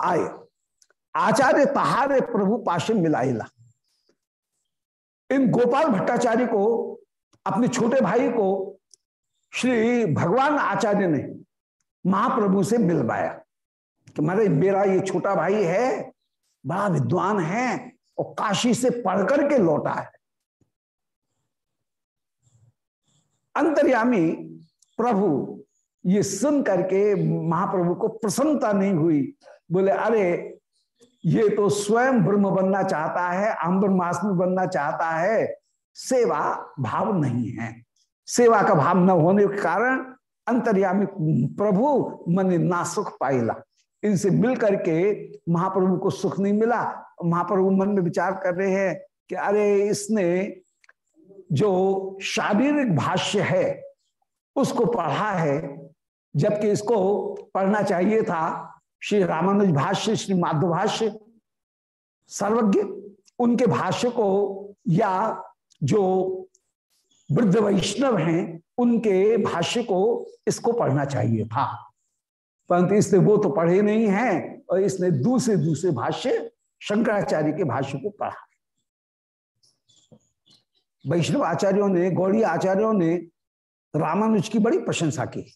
आए। आचार्य तहारे प्रभु पाशे मिलाइला इन गोपाल भट्टाचार्य को अपने छोटे भाई को श्री भगवान आचार्य ने महाप्रभु से मिलवाया। कि मेरे, मेरा ये छोटा भाई है, बड़ा विद्वान है और काशी से पढ़ करके लौटा है। अंतर्यामी प्रभु ये सुन करके महाप्रभु को प्रसन्नता नहीं हुई। बोले, अरे, ये तो स्वयं ब्रह्म बनना चाहता है मास में बनना चाहता है सेवा भाव नहीं है। सेवा का भाव न होने के कारण अंतर्यामी प्रभु मन ना सुख पाइला। इनसे मिल करके महाप्रभु को सुख नहीं मिला। महाप्रभु मन में विचार कर रहे हैं कि अरे इसने जो शारीरिक भाष्य है, उसको पढ़ा है, जबकि इसको पढ़ना चाहिए था श्री रामानुज भाष्य, श्री माधव भाष्य। सर्वज्ञ, उनके भाष्य को या जो वृद्ध वैष्णव हैं, उनके भाष्य को इसको पढ़ना चाहिए था। परंतु इसने वो तो पढ़े नहीं है और इसने दूसरे दूसरे भाष्य, शंकराचार्य के भाष्य को पढ़ा। वैष्णव आचार्यों ने गौड़ी आचार्यों ने रामानुज की बड़ी प्रशंसा की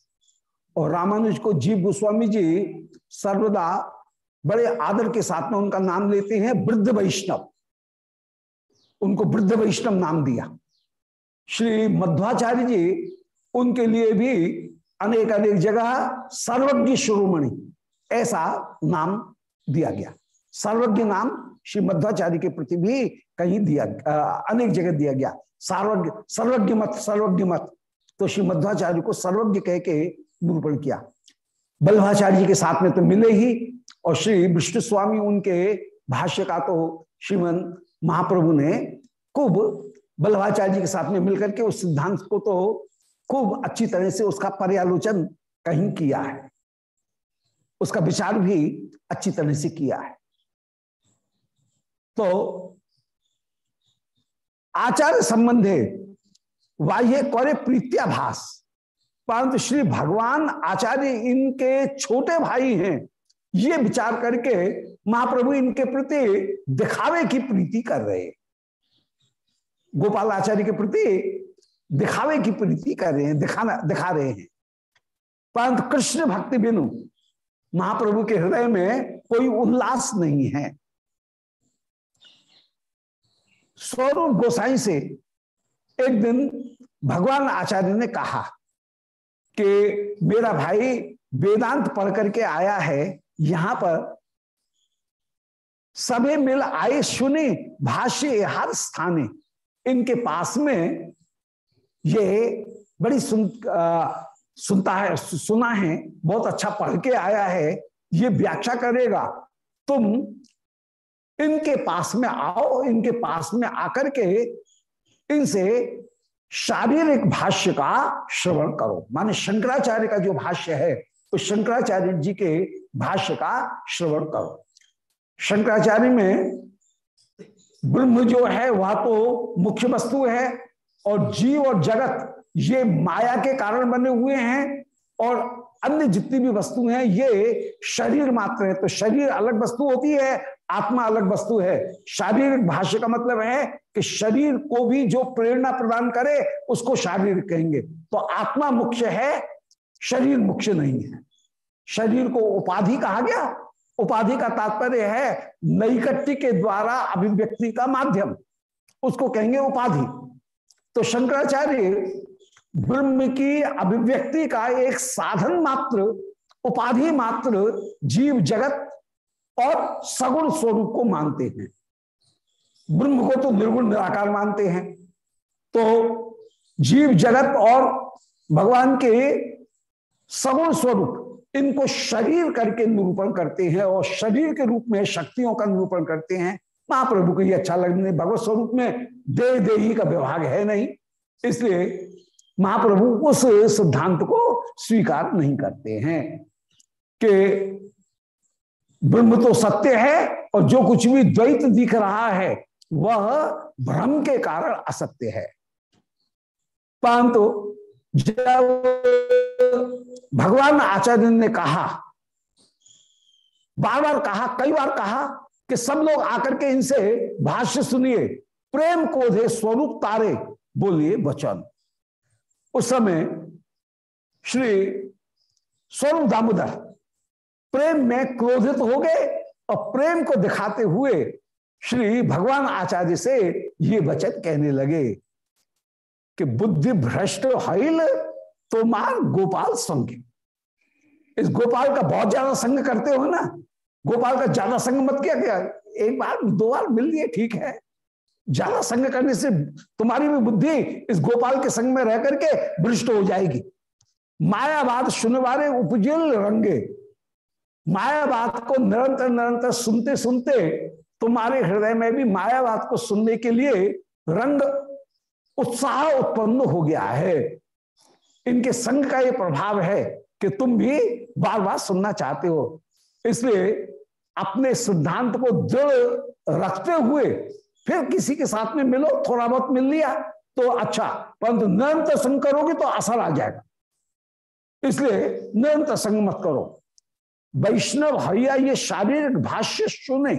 और रामानुज को जीव गोस्वामी जी सर्वदा बड़े आदर के साथ में उनका नाम लेते हैं वृद्ध वैष्णव। उनको वृद्ध वैष्णव नाम दिया। श्री मध्वाचार्य जी उनके लिए भी अनेक अनेक जगह सर्वज्ञ शिरोमणि ऐसा नाम दिया गया। सर्वज्ञ नाम श्री मध्वाचार्य के प्रति भी कहीं दिया अनेक जगह दिया गया। सर्वज्ञ सर्वज्ञ मत सर्वज्ञ मत। तो श्री मध्वाचार्य को सर्वज्ञ कह के निरूपण किया। बल्लभाचार्य जी के साथ में तो मिले ही और श्री विष्णु स्वामी उनके भाष्य का तो श्रीमन महाप्रभु ने खूब बल्लभाचार्य जी के साथ में मिलकर के उस सिद्धांत को तो खूब अच्छी तरह से उसका पर्यालोचन कहीं किया है। उसका विचार भी अच्छी तरह से किया है। तो आचार्य संबंधे बाह्य कौरे प्रीत्याभास, परंतु श्री भगवान आचार्य इनके छोटे भाई हैं, ये विचार करके महाप्रभु इनके प्रति दिखावे की प्रीति कर रहे गोपाल आचार्य के प्रति दिखावे की प्रीति कर रहे हैं, दिखाना, दिखा रहे हैं। परंतु कृष्ण भक्ति बिनु महाप्रभु के हृदय में कोई उल्लास नहीं है। स्वरूप गोसाई से एक दिन भगवान आचार्य ने कहा कि मेरा भाई वेदांत पढ़ करके आया है, यहाँ पर सभी मिल आए, सुने, भाष्य, हर स्थाने। इनके पास में ये बड़ी सुन आ, सुनता है सुना है बहुत अच्छा पढ़ के आया है ये व्याख्या करेगा। तुम इनके पास में आओ इनके पास में आकर के इनसे शारीरिक भाष्य का श्रवण करो। माने शंकराचार्य का जो भाष्य है तो शंकराचार्य जी के भाष्य का श्रवण करो। शंकराचार्य में ब्रह्म जो है, वह तो मुख्य वस्तु है और जीव और जगत ये माया के कारण बने हुए हैं और अन्य जितनी भी वस्तु हैं, ये शरीर मात्र है। तो शरीर अलग वस्तु होती है, आत्मा अलग वस्तु है। शारीरिक भाष्य का मतलब है कि शरीर को भी जो प्रेरणा प्रदान करे, उसको शारीरिक कहेंगे। तो आत्मा मुख्य है, शरीर मुख्य नहीं है। शरीर को उपाधि कहा गया? उपाधि का तात्पर्य है नैकट्य के द्वारा अभिव्यक्ति का माध्यम। उसको कहेंगे उपाधि। तो शंकराचार्य ब्रह्म की अभिव्यक्ति का एक साधन मात्र, उपाधि मात्र जीव जगत और सगुण स्वरूप को मानते हैं। ब्रह्म को तो निर्गुण निराकार मानते हैं। तो जीव जगत और भगवान के सगुण स्वरूप इनको शरीर करके निरूपण करते हैं और शरीर के रूप में शक्तियों का निरूपण करते हैं। महाप्रभु को ये अच्छा लगने, भगवत स्वरूप में देह देही का विभाग है नहीं। इसलिए महाप्रभु उस सिद्धांत को स्वीकार नहीं करते हैं कि ब्रह्म तो सत्य है और जो कुछ भी द्वैत दिख रहा है, वह भ्रम के कारण असत्य है। परंतु जब भगवान आचार्य ने कहा बार बार कहा, कई बार कहा कि सब लोग आकर के इनसे भाष्य सुनिए, प्रेम कोधे स्वरूप तारे बोलिए वचन। उस समय श्री स्वरूप दामोदर प्रेम में क्रोधित हो गए और प्रेम को दिखाते हुए श्री भगवान आचार्य से ये वचन कहने लगे कि बुद्धि भ्रष्ट हईल तो मार गोपाल संग। इस गोपाल का बहुत ज़्यादा संग करते हो ना? गोपाल का ज़्यादा संग मत किया क्या एक बार, दो बार मिल लिए ठीक है। ज़्यादा संग करने से तुम्हारी भी बुद्धि इस गोपाल के संग में रह करके भ्रष्ट हो जाएगी। मायावाद सुनवारे उपजिल रंगे। मायावाद को निरंतर निरंतर सुनते सुनते तुम्हारे हृदय में भी मायावाद को सुनने के लिए रंग उत्साह उत्पन्न हो गया है। इनके संग का ये प्रभाव है कि तुम भी बार बार सुनना चाहते हो। इसलिए अपने सिद्धांत को दृढ़ रखते हुए फिर किसी के साथ में मिलो, थोड़ा बहुत मिल लिया तो अच्छा परंतु निरंतर संग करोगे तो असर आ जाएगा। इसलिए निरंतर संग मत करो। वैष्णव हरिया ये शारीरिक भाष्य सुने।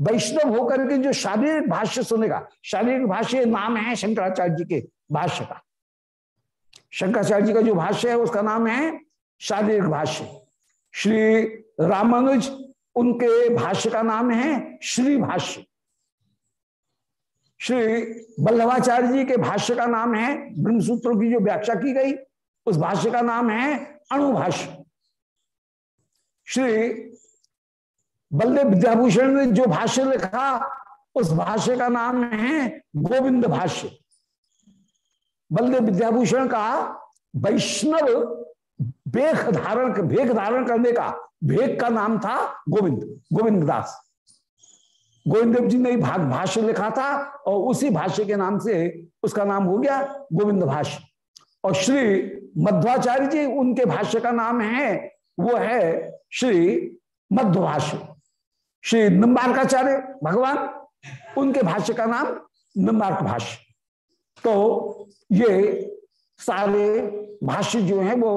वैष्णव होकर के जो शारीरिक भाष्य सुनेगा, शारीरिक भाष्य नाम है शंकराचार्य जी के भाष्य का। शंकराचार्य जी का जो भाष्य है, उसका नाम है शारीरिक भाष्य। श्री रामानुज, उनके भाष्य का नाम है श्री भाष्य। श्री बल्लभाचार्य जी के भाष्य का नाम है ब्रह्मसूत्रों की जो व्याख्या की गई, उस भाष्य का नाम है अणुभाष्य। श्री बल्लभ विद्याभूषण ने जो भाष्य लिखा, उस भाष्य का नाम है गोविंद भाष्य। बल्लभ विद्याभूषण का वैष्णव भेख धारण भेख धारण करने का, भेख का नाम था गोविंद गोविंद दास। गोविंद जी ने भाग, भाष्य लिखा था और उसी भाष्य के नाम से उसका नाम हो गया गोविंद भाष्य। और श्री मध्वाचार्य जी, उनके भाष्य का नाम है, वो है श्री मध्वभाष्य श्री निम्बारकाचार्य भगवान, उनके भाष्य का नाम निम्बार्क भाष्य। तो ये सारे भाष्य जो हैं वो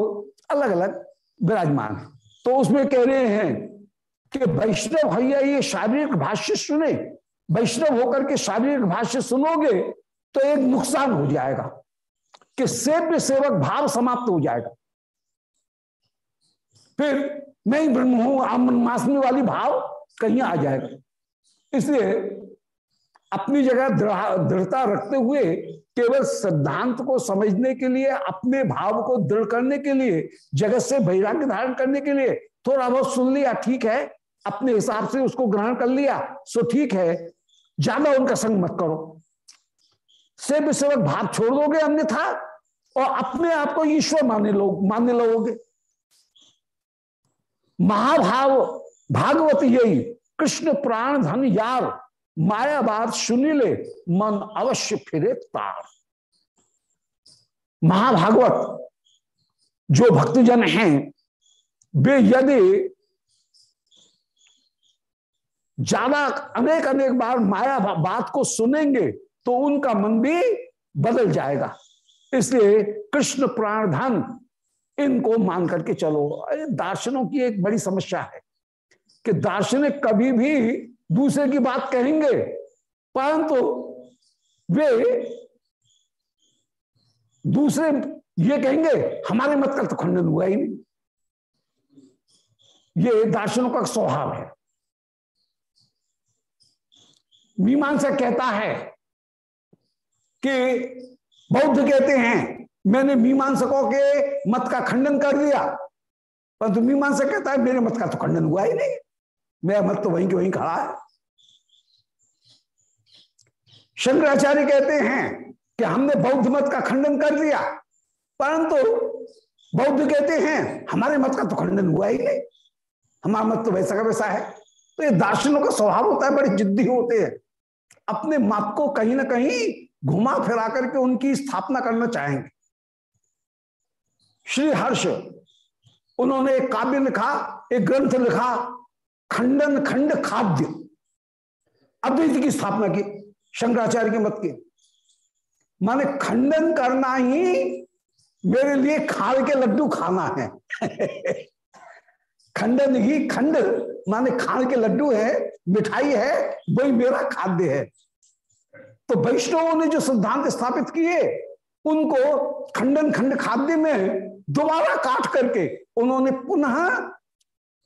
अलग अलग विराजमान है। तो उसमें कह रहे हैं कि वैष्णव भैया, ये शारीरिक भाष्य सुने, वैष्णव होकर के शारीरिक भाष्य सुनोगे तो एक नुकसान हो जाएगा, कि सेव्य सेवक भाव समाप्त हो जाएगा। फिर मैं ब्रह्म हूँ आम मासने वाली भाव कहीं आ जाएगा इसलिए अपनी जगह दृढ़ता रखते हुए केवल सिद्धांत को समझने के लिए, अपने भाव को दृढ़ करने के लिए, जगत से वैराग्य धारण करने के लिए थोड़ा बहुत सुन लिया, ठीक है। अपने हिसाब से उसको ग्रहण कर लिया, सो ठीक है। ज़्यादा उनका संग मत करो। सेव सेवक भाव छोड़ दोगे अन्यथा, और अपने आप को ईश्वर मानने लोग मानने लगोगे। महाभाव भागवत यही, कृष्ण प्राण धन यार, मायावाद सुनीले मन अवश्य फिरे तार। महाभागवत, जो भक्तजन हैं, वे यदि ज़्यादा अनेक अनेक बार माया बात को सुनेंगे तो उनका मन भी बदल जाएगा। इसलिए कृष्ण प्राण धन, इनको मान करके चलो। दार्शनों की एक बड़ी समस्या है। कि दार्शनिक कभी भी दूसरे की बात कहेंगे, परंतु वे दूसरे ये कहेंगे, हमारे मत का तो खंडन हुआ ही नहीं। ये दार्शनों का स्वभाव है। मीमांसा कहता है कि बौद्ध कहते हैं, मैंने मीमांसकों के मत का खंडन कर दिया। परंतु मीमांसा कहता है, मेरे मत का तो खंडन हुआ ही नहीं। मेरा मत तो वहीं के वहीं खड़ा है। शंकराचार्य कहते हैं कि हमने बौद्ध मत का खंडन कर दिया, परंतु बौद्ध कहते हैं, हमारे मत का तो खंडन हुआ ही नहीं। हमारा मत तो वैसा का वैसा है। तो ये दार्शनों का स्वभाव होता है, बड़े जिद्दी होते हैं। अपने मत को कहीं ना कहीं घुमा फिरा करके उनकी स्थापना करना चाहेंगे। श्री हर्ष, उन्होंने एक काव्य लिखा, एक ग्रंथ लिखा खंडन खंड खाद्य। अद्वैत की स्थापना की, शंकराचार्य के मत के। माने खंडन करना ही मेरे लिए खाल के लड्डू खाना है। खंडन ही खंड, माने खाल के लड्डू है, मिठाई है, वही मेरा खाद्य है। तो वैष्णवों ने जो सिद्धांत स्थापित किए, उनको खंडन खंड खाद्य में दोबारा काट करके उन्होंने पुनः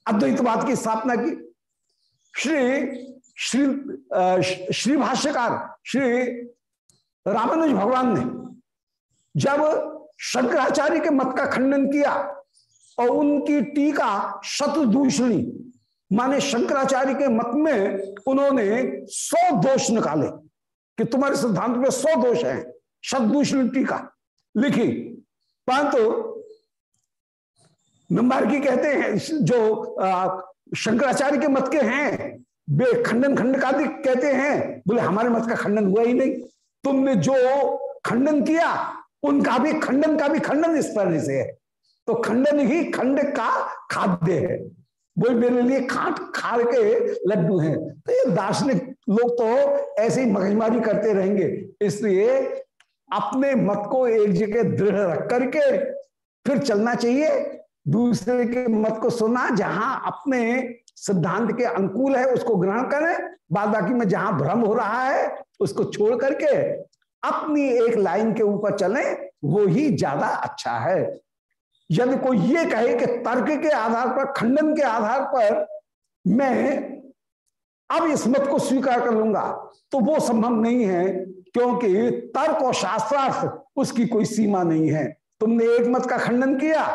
अद्वैतवाद की स्थापना की। श्री श्री श्री भाष्यकार श्री रामानुज भगवान ने जब शंकराचार्य के मत का खंडन किया और उनकी टीका शतदूषणी माने शंकराचार्य के मत में उन्होंने सौ दोष निकाले कि तुम्हारे सिद्धांत में सौ दोष हैं शतदूषणी टीका लिखी। परंतु की कहते हैं जो शंकराचार्य के मत के हैं, वे खंडन खंड का कहते हैं, बोले हमारे मत का खंडन हुआ ही नहीं। तुमने जो खंडन किया, उनका भी खंडन का भी खंडन इस पर से है। तो खंडन ही खंड का खाद्य है। वो मेरे लिए खाट खाड़ के लड्डू हैं। तो ये दार्शनिक लोग तो ऐसे ही मगजमारी करते रहेंगे। इसलिए अपने मत को एक जगह दृढ़ रख करके फिर चलना चाहिए। दूसरे के मत को सुना जहाँ अपने सिद्धांत के अनुकूल है, उसको ग्रहण करें। बाद बाकी में जहाँ भ्रम हो रहा है, उसको छोड़ करके अपनी एक लाइन के ऊपर चले, वो ही ज़्यादा अच्छा है। यदि कोई ये कहे कि तर्क के आधार पर, खंडन के आधार पर मैं अब इस मत को स्वीकार कर लूँगा तो वो संभव नहीं है, क्योंकि तर्क और शास्त्रार्थ उसकी कोई सीमा नहीं है। तुमने एक मत का खंडन किया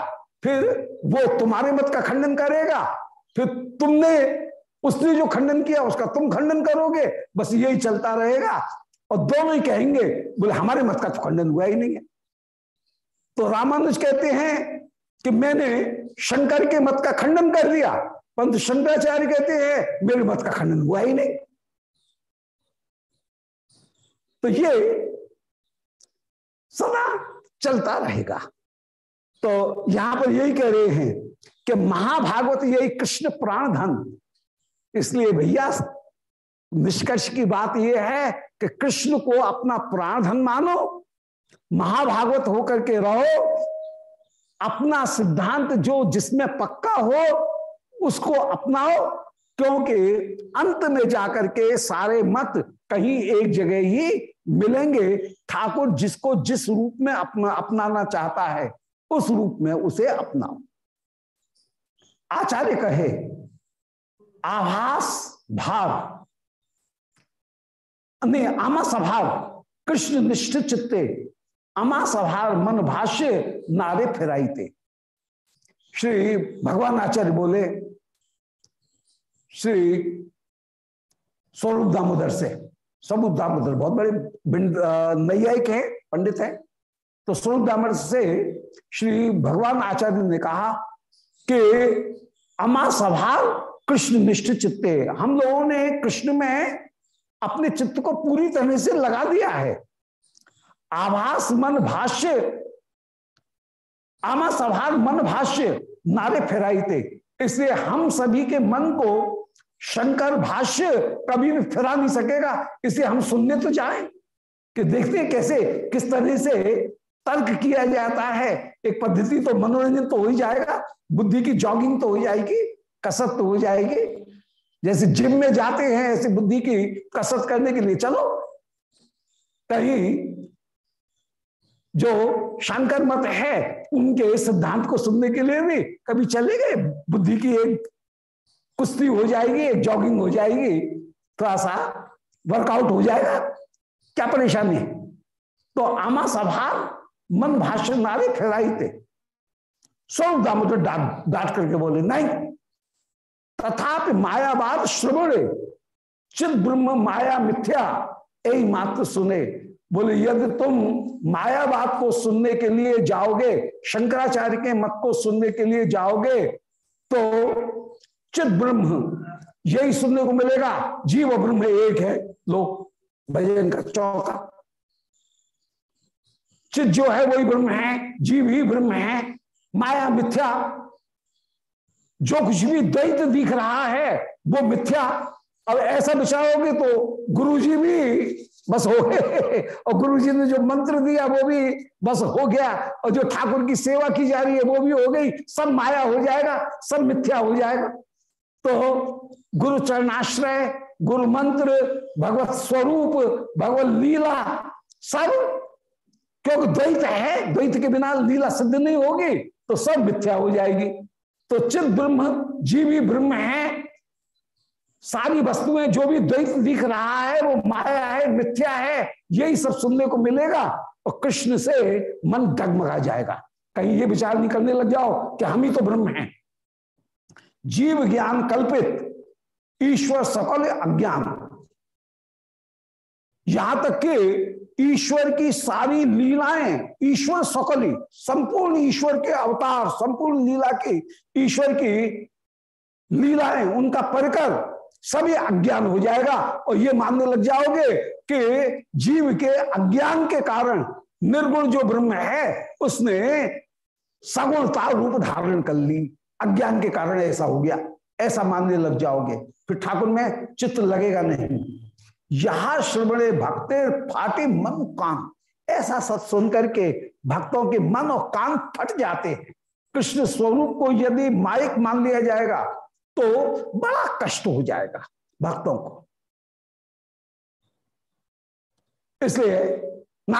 फिर वो तुम्हारे मत का खंडन करेगा। फिर तुमने उसने जो खंडन किया, उसका तुम खंडन करोगे। बस यही चलता रहेगा। और दोनों ही कहेंगे, बोले, हमारे मत का तो खंडन हुआ ही नहीं है। तो रामानुज कहते हैं कि मैंने शंकर के मत का खंडन कर दिया। परंतु शंकराचार्य कहते हैं, मेरे मत का खंडन हुआ ही नहीं। तो ये सदा चलता रहेगा। तो यहाँ पर यही कह रहे हैं कि महाभागवत यही कृष्ण प्राण धन इसलिए भैया, निष्कर्ष की बात यह है कि कृष्ण को अपना प्राण धन मानो, महाभागवत होकर के रहो, अपना सिद्धांत जो जिसमें पक्का हो, उसको अपनाओ, क्योंकि अंत में जाकर के सारे मत कहीं एक जगह ही मिलेंगे। ठाकुर जिसको जिस रूप में अपना, अपनाना चाहता है उस रूप में उसे अपनाओ। आचार्य कहे, आभास भाव। आमा स्वभाव, कृष्ण निष्ठ चित्ते। अमा स्वभाव मन भाष्य नारे फिराईते। श्री भगवान आचार्य बोले, श्री स्वरूप दामोदर से। स्वरूप दामोदर बहुत बड़े नैयायिक हैं, पंडित हैं। तो स्वरूप से श्री भगवान आचार्य ने कहा कि अमा स्वभाव कृष्ण निष्ठ चित्ते। हम लोगों ने कृष्ण में अपने चित्त को पूरी तरह से लगा दिया है। आभास मन भाष्य आमा स्वभाव मन भाष्य नारे फेराईते इसलिए हम सभी के मन को शंकर भाष्य कभी भी फिरा नहीं सकेगा। इसलिए हम सुनने तो जाए कि देखते हैं कैसे, किस तरह से तर्क किया जाता है। एक पद्धति तो मनोरंजन तो हो ही जाएगा, बुद्धि की जॉगिंग तो हो जाएगी, कसरत तो हो जाएगी। जैसे जिम में जाते हैं, ऐसे बुद्धि की कसरत करने के लिए चलो कहीं जो शंकर मत है, उनके सिद्धांत को सुनने के लिए भी कभी चले गए। बुद्धि की एक कुश्ती हो जाएगी, एक जॉगिंग हो जाएगी थोड़ा सा वर्कआउट हो जाएगा। क्या परेशानी? तो आमा सभा मन भाषण नारे फेराई थे। सौ दामोदर डांट डांट करके बोले, नहीं, तथापि मायावाद श्रवणे, चिद ब्रह्म माया मिथ्या यही मात्र सुने। बोले, यदि तुम मायावाद को सुनने के लिए जाओगे, शंकराचार्य के मत को सुनने के लिए जाओगे तो चित ब्रह्म, यही सुनने को मिलेगा। जीव ब्रह्म एक है लोग भजन का चौका। चित जो है वही ब्रह्म है, जीव ही ब्रह्म है, माया मिथ्या। जो कुछ भी द्वैत दिख रहा है, वो मिथ्या। अब ऐसा विचारोगे तो गुरुजी भी बस हो गए। और गुरुजी ने जो मंत्र दिया, वो भी बस हो गया। और जो ठाकुर की सेवा की जा रही है, वो भी हो गई। सब माया हो जाएगा, सब मिथ्या हो जाएगा। तो गुरु चरणाश्रय, गुरु मंत्र, भगवत स्वरूप, भगवत लीला, सब क्योंकि द्वैत है, द्वैत के बिना लीला सिद्ध नहीं होगी तो सब मिथ्या हो जाएगी। तो चित ब्रह्म, जीवी ब्रह्म है। सारी वस्तुएँ जो भी द्वैत दिख रहा है, वो माया है, मिथ्या है, यही सब सुनने को मिलेगा और कृष्ण से मन डगमगा जाएगा। कहीं ये विचार नहीं करने लग जाओ कि हम ही तो ब्रह्म हैं। जीव ज्ञान कल्पित, ईश्वर सकल अज्ञान। यहाँ तक कि ईश्वर की सारी लीलाएँ, ईश्वर सकली, संपूर्ण ईश्वर के अवतार, संपूर्ण लीला की, ईश्वर की लीलाएँ, उनका परिकर सभी अज्ञान हो जाएगा। और ये मानने लग जाओगे कि जीव के अज्ञान के कारण निर्गुण जो ब्रह्म है, उसने सगुणता रूप धारण कर ली। अज्ञान के कारण ऐसा हो गया। ऐसा मानने लग जाओगे। फिर ठाकुर में चित्त लगेगा नहीं। यहा श्रवणे भक्ते फाटे मन कान ऐसा सत सुन करके भक्तों के मन और कान फट जाते हैं। कृष्ण स्वरूप को यदि माइक मान लिया जाएगा तो बड़ा कष्ट हो जाएगा भक्तों को। इसलिए ना,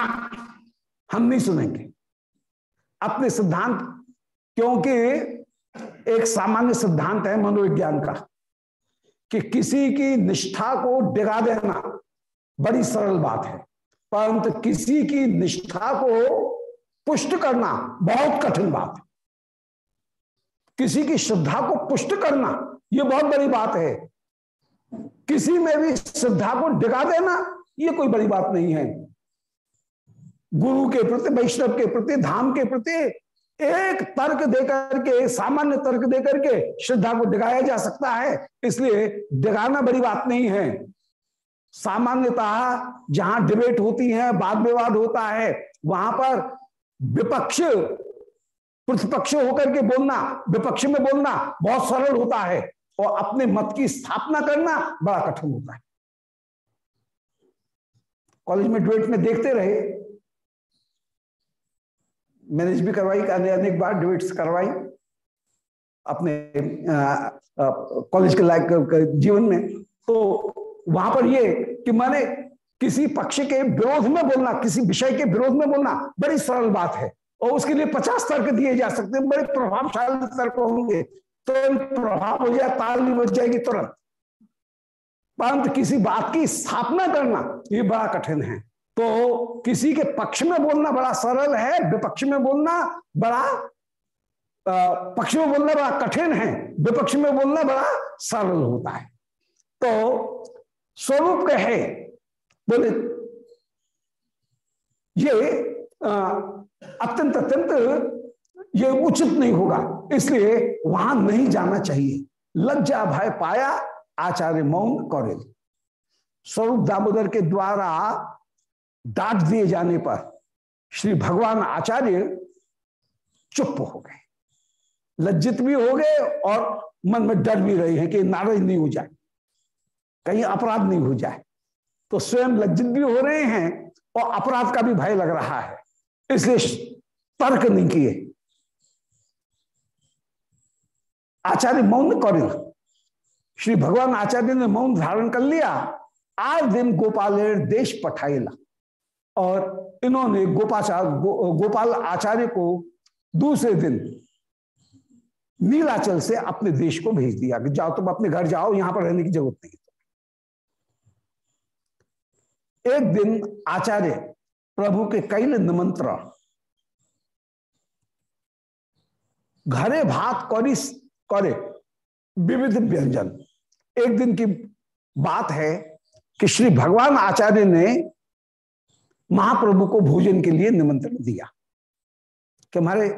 हम नहीं सुनेंगे। अपने सिद्धांत, क्योंकि एक सामान्य सिद्धांत है मनोविज्ञान का। कि किसी की निष्ठा को डिगा देना बड़ी सरल बात है। परंतु किसी की निष्ठा को पुष्ट करना बहुत कठिन बात है। किसी की श्रद्धा को पुष्ट करना यह बहुत बड़ी बात है। किसी में भी श्रद्धा को डिगा देना यह कोई बड़ी बात नहीं है। गुरु के प्रति, वैष्णव के प्रति, धाम के प्रति एक तर्क देकर के, सामान्य तर्क देकर के श्रद्धा को डिगाया जा सकता है। इसलिए डिगाना बड़ी बात नहीं है। सामान्यतः जहाँ डिबेट होती है, वाद विवाद होता है, वहाँ पर विपक्ष, प्रतिपक्ष होकर के बोलना, विपक्ष में बोलना बहुत सरल होता है और अपने मत की स्थापना करना बड़ा कठिन होता है। कॉलेज में डिबेट में देखते रहे। मैनेज भी करवाई अनेक बार डिबेट्स करवाई अपने कॉलेज के लायक जीवन में। तो वहाँ पर ये कि मैंने किसी पक्ष के विरोध में बोलना, किसी विषय के विरोध में बोलना बड़ी सरल बात है। और उसके लिए पचास तर्क दिए जा सकते हैं, बड़े प्रभावशाली तर्क होंगे। तो प्रभाव हो जाए ताली बच जाएगी तुरंत। परंतु किसी बात की स्थापना करना, ये बड़ा कठिन है। तो किसी के पक्ष में बोलना बड़ा सरल है, विपक्ष में बोलना बड़ा पक्ष में बोलना बड़ा कठिन है, विपक्ष में बोलना बड़ा सरल होता है। तो स्वरूप कहे, बोले, ये अत्यंत अत्यंत ये उचित नहीं होगा, इसलिए वहाँ नहीं जाना चाहिए। लज्जा भय पाया, आचार्य मौन कौरिल। स्वरूप दामोदर के द्वारा डांट दिए जाने पर श्री भगवान आचार्य चुप हो गए। लज्जित भी हो गए और मन में डर भी रहे हैं कि नाराज़ नहीं हो जाए, कहीं अपराध नहीं हो जाए। तो स्वयं लज्जित भी हो रहे हैं और अपराध का भी भय लग रहा है, इसलिए तर्क नहीं किए। आचार्य मौन कौरिल श्री भगवान आचार्य ने मौन धारण कर लिया। आज दिन गोपाल देश पठाएला और इन्होंने गोपाचार गो, गोपाल आचार्य को दूसरे दिन नीलाचल से अपने देश को भेज दिया कि जाओ तुम अपने घर जाओ यहाँ पर रहने की ज़रूरत नहीं एक दिन आचार्य प्रभु के कई निमंत्रण। घरे भात कौरी करे विविध व्यंजन। एक दिन की बात है कि श्री भगवान आचार्य ने महाप्रभु को भोजन के लिए निमंत्रण दिया कि हमारे,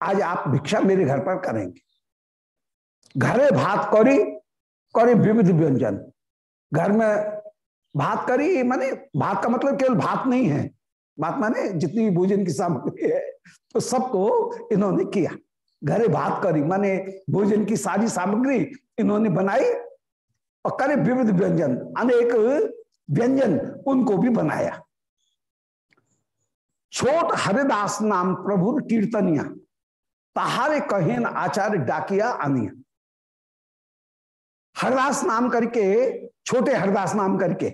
आज आप भिक्षा मेरे घर पर करेंगे। घरे भात करी करी विविध व्यंजन। घर में भात करी, माने भात का मतलब केवल भात नहीं है। बात माने जितनी भी भोजन की सामग्री है तो सबको इन्होंने किया। घरे भात करी, माने भोजन की सारी सामग्री इन्होंने बनाई और करे विविध व्यंजन। अनेक व्यंजन उनको भी बनाया। छोट हरिदास नाम प्रभु कीर्तनिया, तहारे कहेन आचार्य डाकिया आनिया। हरदास नाम करके, छोटे हरदास नाम करके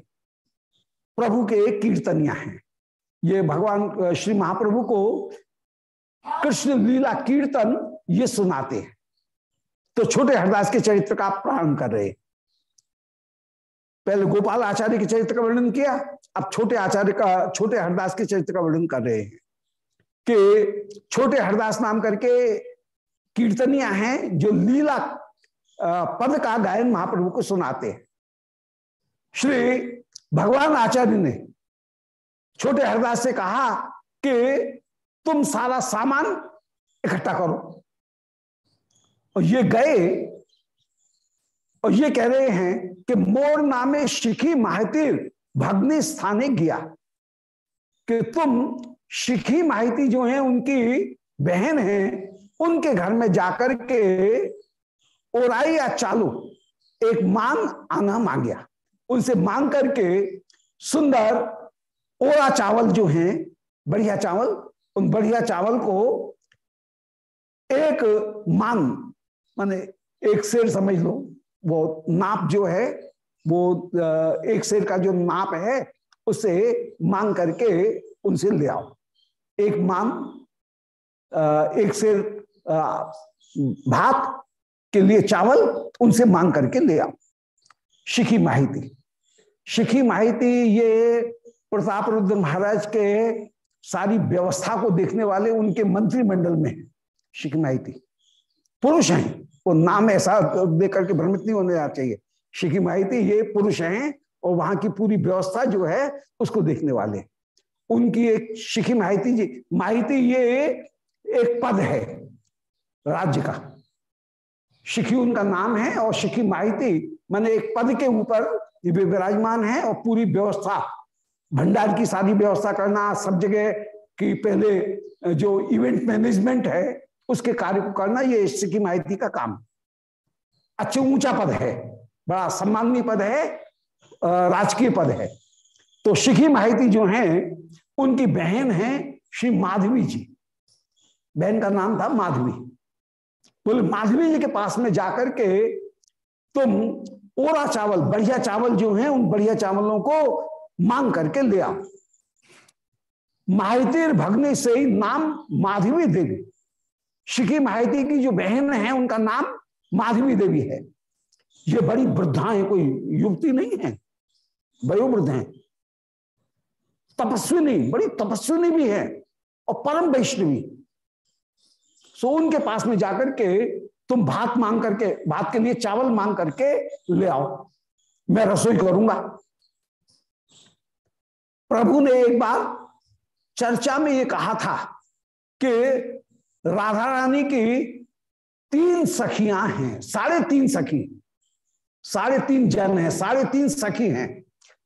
प्रभु के कीर्तनिया हैं। ये भगवान, श्री महाप्रभु को कृष्ण लीला कीर्तन ये सुनाते हैं। तो छोटे हरदास के चरित्र का प्रारंभ कर रहे पहले गोपाल आचार्य के चरित्र का वर्णन किया, अब छोटे आचार्य का, छोटे हरदास के चरित्र का वर्णन कर रहे हैं कि छोटे हरदास नाम करके कीर्तनिया हैं जो लीला पद का गायन महाप्रभु को सुनाते हैं। श्री भगवान आचार्य ने छोटे हरदास से कहा कि तुम सारा सामान इकट्ठा करो। और ये गए और ये कह रहे हैं कि मोर नामे शिखी महती भग्नि स्थाने गया। कि तुम शिखी माहिती जो है, उनकी बहन है, उनके घर में जाकर के ओराई या चालू एक मांग आना मांगया। उनसे मांग करके सुंदर ओरा चावल जो है, बढ़िया चावल, उन बढ़िया चावल को एक मान माने एक शेर समझ लो वो नाप जो है, वो एक शेर का जो नाप है, उसे मांग करके उनसे ले आओ। एक मान एक शेर भात के लिए चावल, उनसे मांग करके ले आओ। शिखी माहिती। शिखी माहिती ये प्रताप रुद्र महाराज के सारी व्यवस्था को देखने वाले उनके मंत्रिमंडल में शिखी थी पुरुष हैं। वो नाम ऐसा देकर के भ्रमित नहीं होने चाहिए। शिखी माहिती ये पुरुष हैं और वहाँ की पूरी व्यवस्था जो है, उसको देखने वाले उनकी एक शिखी माहिती जी, माहिती ये एक पद है, राज्य का। शिखी उनका नाम है और शिखी माहिती माने एक पद के ऊपर विराजमान है और पूरी व्यवस्था, भंडार की सारी व्यवस्था करना, सब जगह की पहले जो इवेंट मैनेजमेंट है उसके कार्य को करना ये शिखी माहिती का काम अच्छे ऊँचा पद है, बड़ा सम्माननीय पद है राजकीय पद है। तो शिखी माहिती जो है, उनकी बहन है श्री माधवी जी। बहन का नाम था माधवी। बोले, माधवी जी के पास में जाकर के तुम ओरा चावल, बढ़िया चावल जो है, उन बढ़िया चावलों को मांग करके ले आओ। माहितीर भगने से ही नाम माधवी देवी। शिखी माहिती की जो बहन है, उनका नाम माधवी देवी है। ये बड़ी वृद्धा है, कोई युवती नहीं है, वयोवृद्ध है। तपस्विनी, बड़ी तपस्विनी भी है और परम वैष्णवी। सो उनके पास में जाकर के तुम भात मांग करके, भात के लिए चावल मांग करके ले आओ। मैं रसोई करूँगा। प्रभु ने एक बार चर्चा में ये कहा था कि राधा रानी की तीन सखियाँ हैं, साढ़े तीन सखी। साढ़े तीन जन हैं, साढ़े तीन सखी हैं।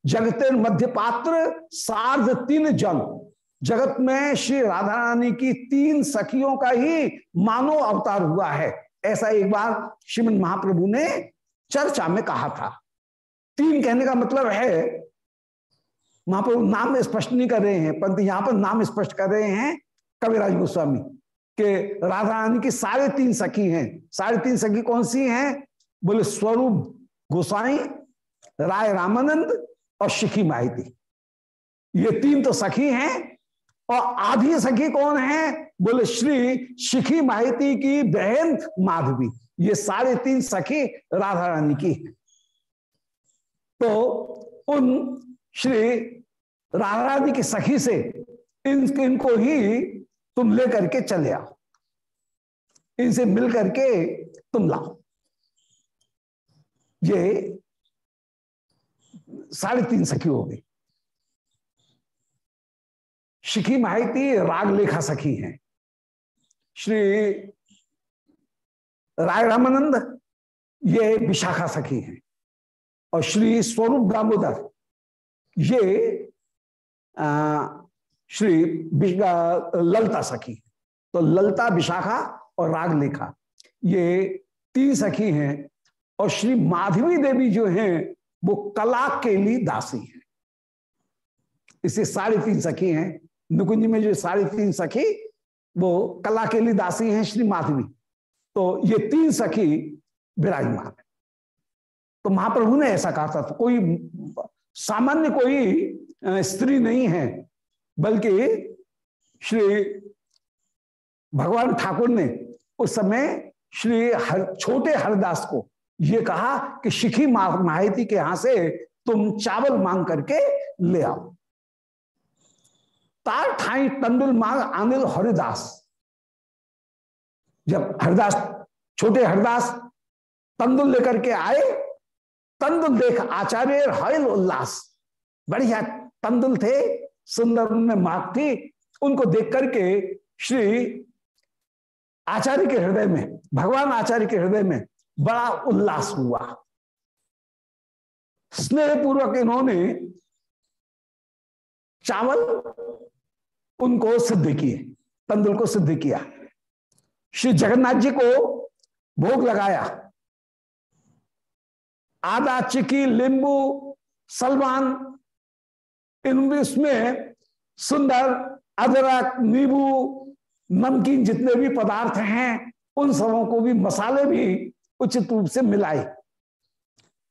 जगत मध्य पात्र, सार्ध तीन जन। जगत में श्री राधा रानी की तीन सखियों का ही मानव अवतार हुआ है। ऐसा एक बार श्रीमद महाप्रभु ने चर्चा में कहा था। तीन कहने का मतलब है, महाप्रभु नाम स्पष्ट नहीं कर रहे हैं, परंतु यहाँ पर नाम स्पष्ट कर रहे हैं कविराज गोस्वामी। के राधा रानी की साढ़े तीन सखी हैं। साढ़े तीन सखी कौन सी हैं? बोले, स्वरूप गोसाई, राय रामानंद और शिखी माहिती। ये तीन तो सखी हैं और आधी सखी कौन है? बोले, श्री शिखी माहिती की बहन माधवी। ये साढ़े तीन सखी राधा रानी की है। तो उन श्री राधा रानी की सखी से इन, इनको ही तुम ले करके चले आओ। इनसे मिल करके तुम लाओ। ये साढ़े तीन सखी हो गई। शिखी माहिती राग लेखा सखी हैं। श्री राय रामानंद, ये विशाखा सखी हैं। और श्री स्वरूप दामोदर, ये श्री ललता सखी। तो ललता, विशाखा और राग लेखा ये तीन सखी हैं और श्री माधवी देवी जो हैं, वो कला के लिए दासी है। इसे साढ़े तीन सखी हैं। नुकुंज में जो साढ़े तीन सखी, वो कला के लिए दासी हैं श्री माधवी। तो ये तीन सखी विराजमान है। तो महाप्रभु ने ऐसा कहा था तो कोई सामान्य कोई स्त्री नहीं है। बल्कि श्री भगवान ठाकुर ने उस समय श्री हर, छोटे हरदास को ये कहा कि शिखी माहिती के यहाँ से तुम चावल मांग करके ले आओ। तार ठाई तंदुल मांग आनिल हरिदास। जब हरिदास छोटे हरिदास तंदुल लेकर के आए तंदुल देख आचार्य हरिल उल्लास बढ़िया तंदुल थे सुंदर उनमें माग थी, उनको देख करके श्री आचार्य के हृदय में, भगवान आचार्य के हृदय में बड़ा उल्लास हुआ। स्नेह पूर्वक इन्होंने चावल उनको सिद्ध किए तंदुल को सिद्ध किया। श्री जगन्नाथ जी को भोग लगाया। आदा चिकी लींबू सलमान इन इसमें सुंदर, अदरक, नींबू, नमकीन जितने भी पदार्थ हैं, उन सबों को भी मसाले भी उचित रूप से मिलाए।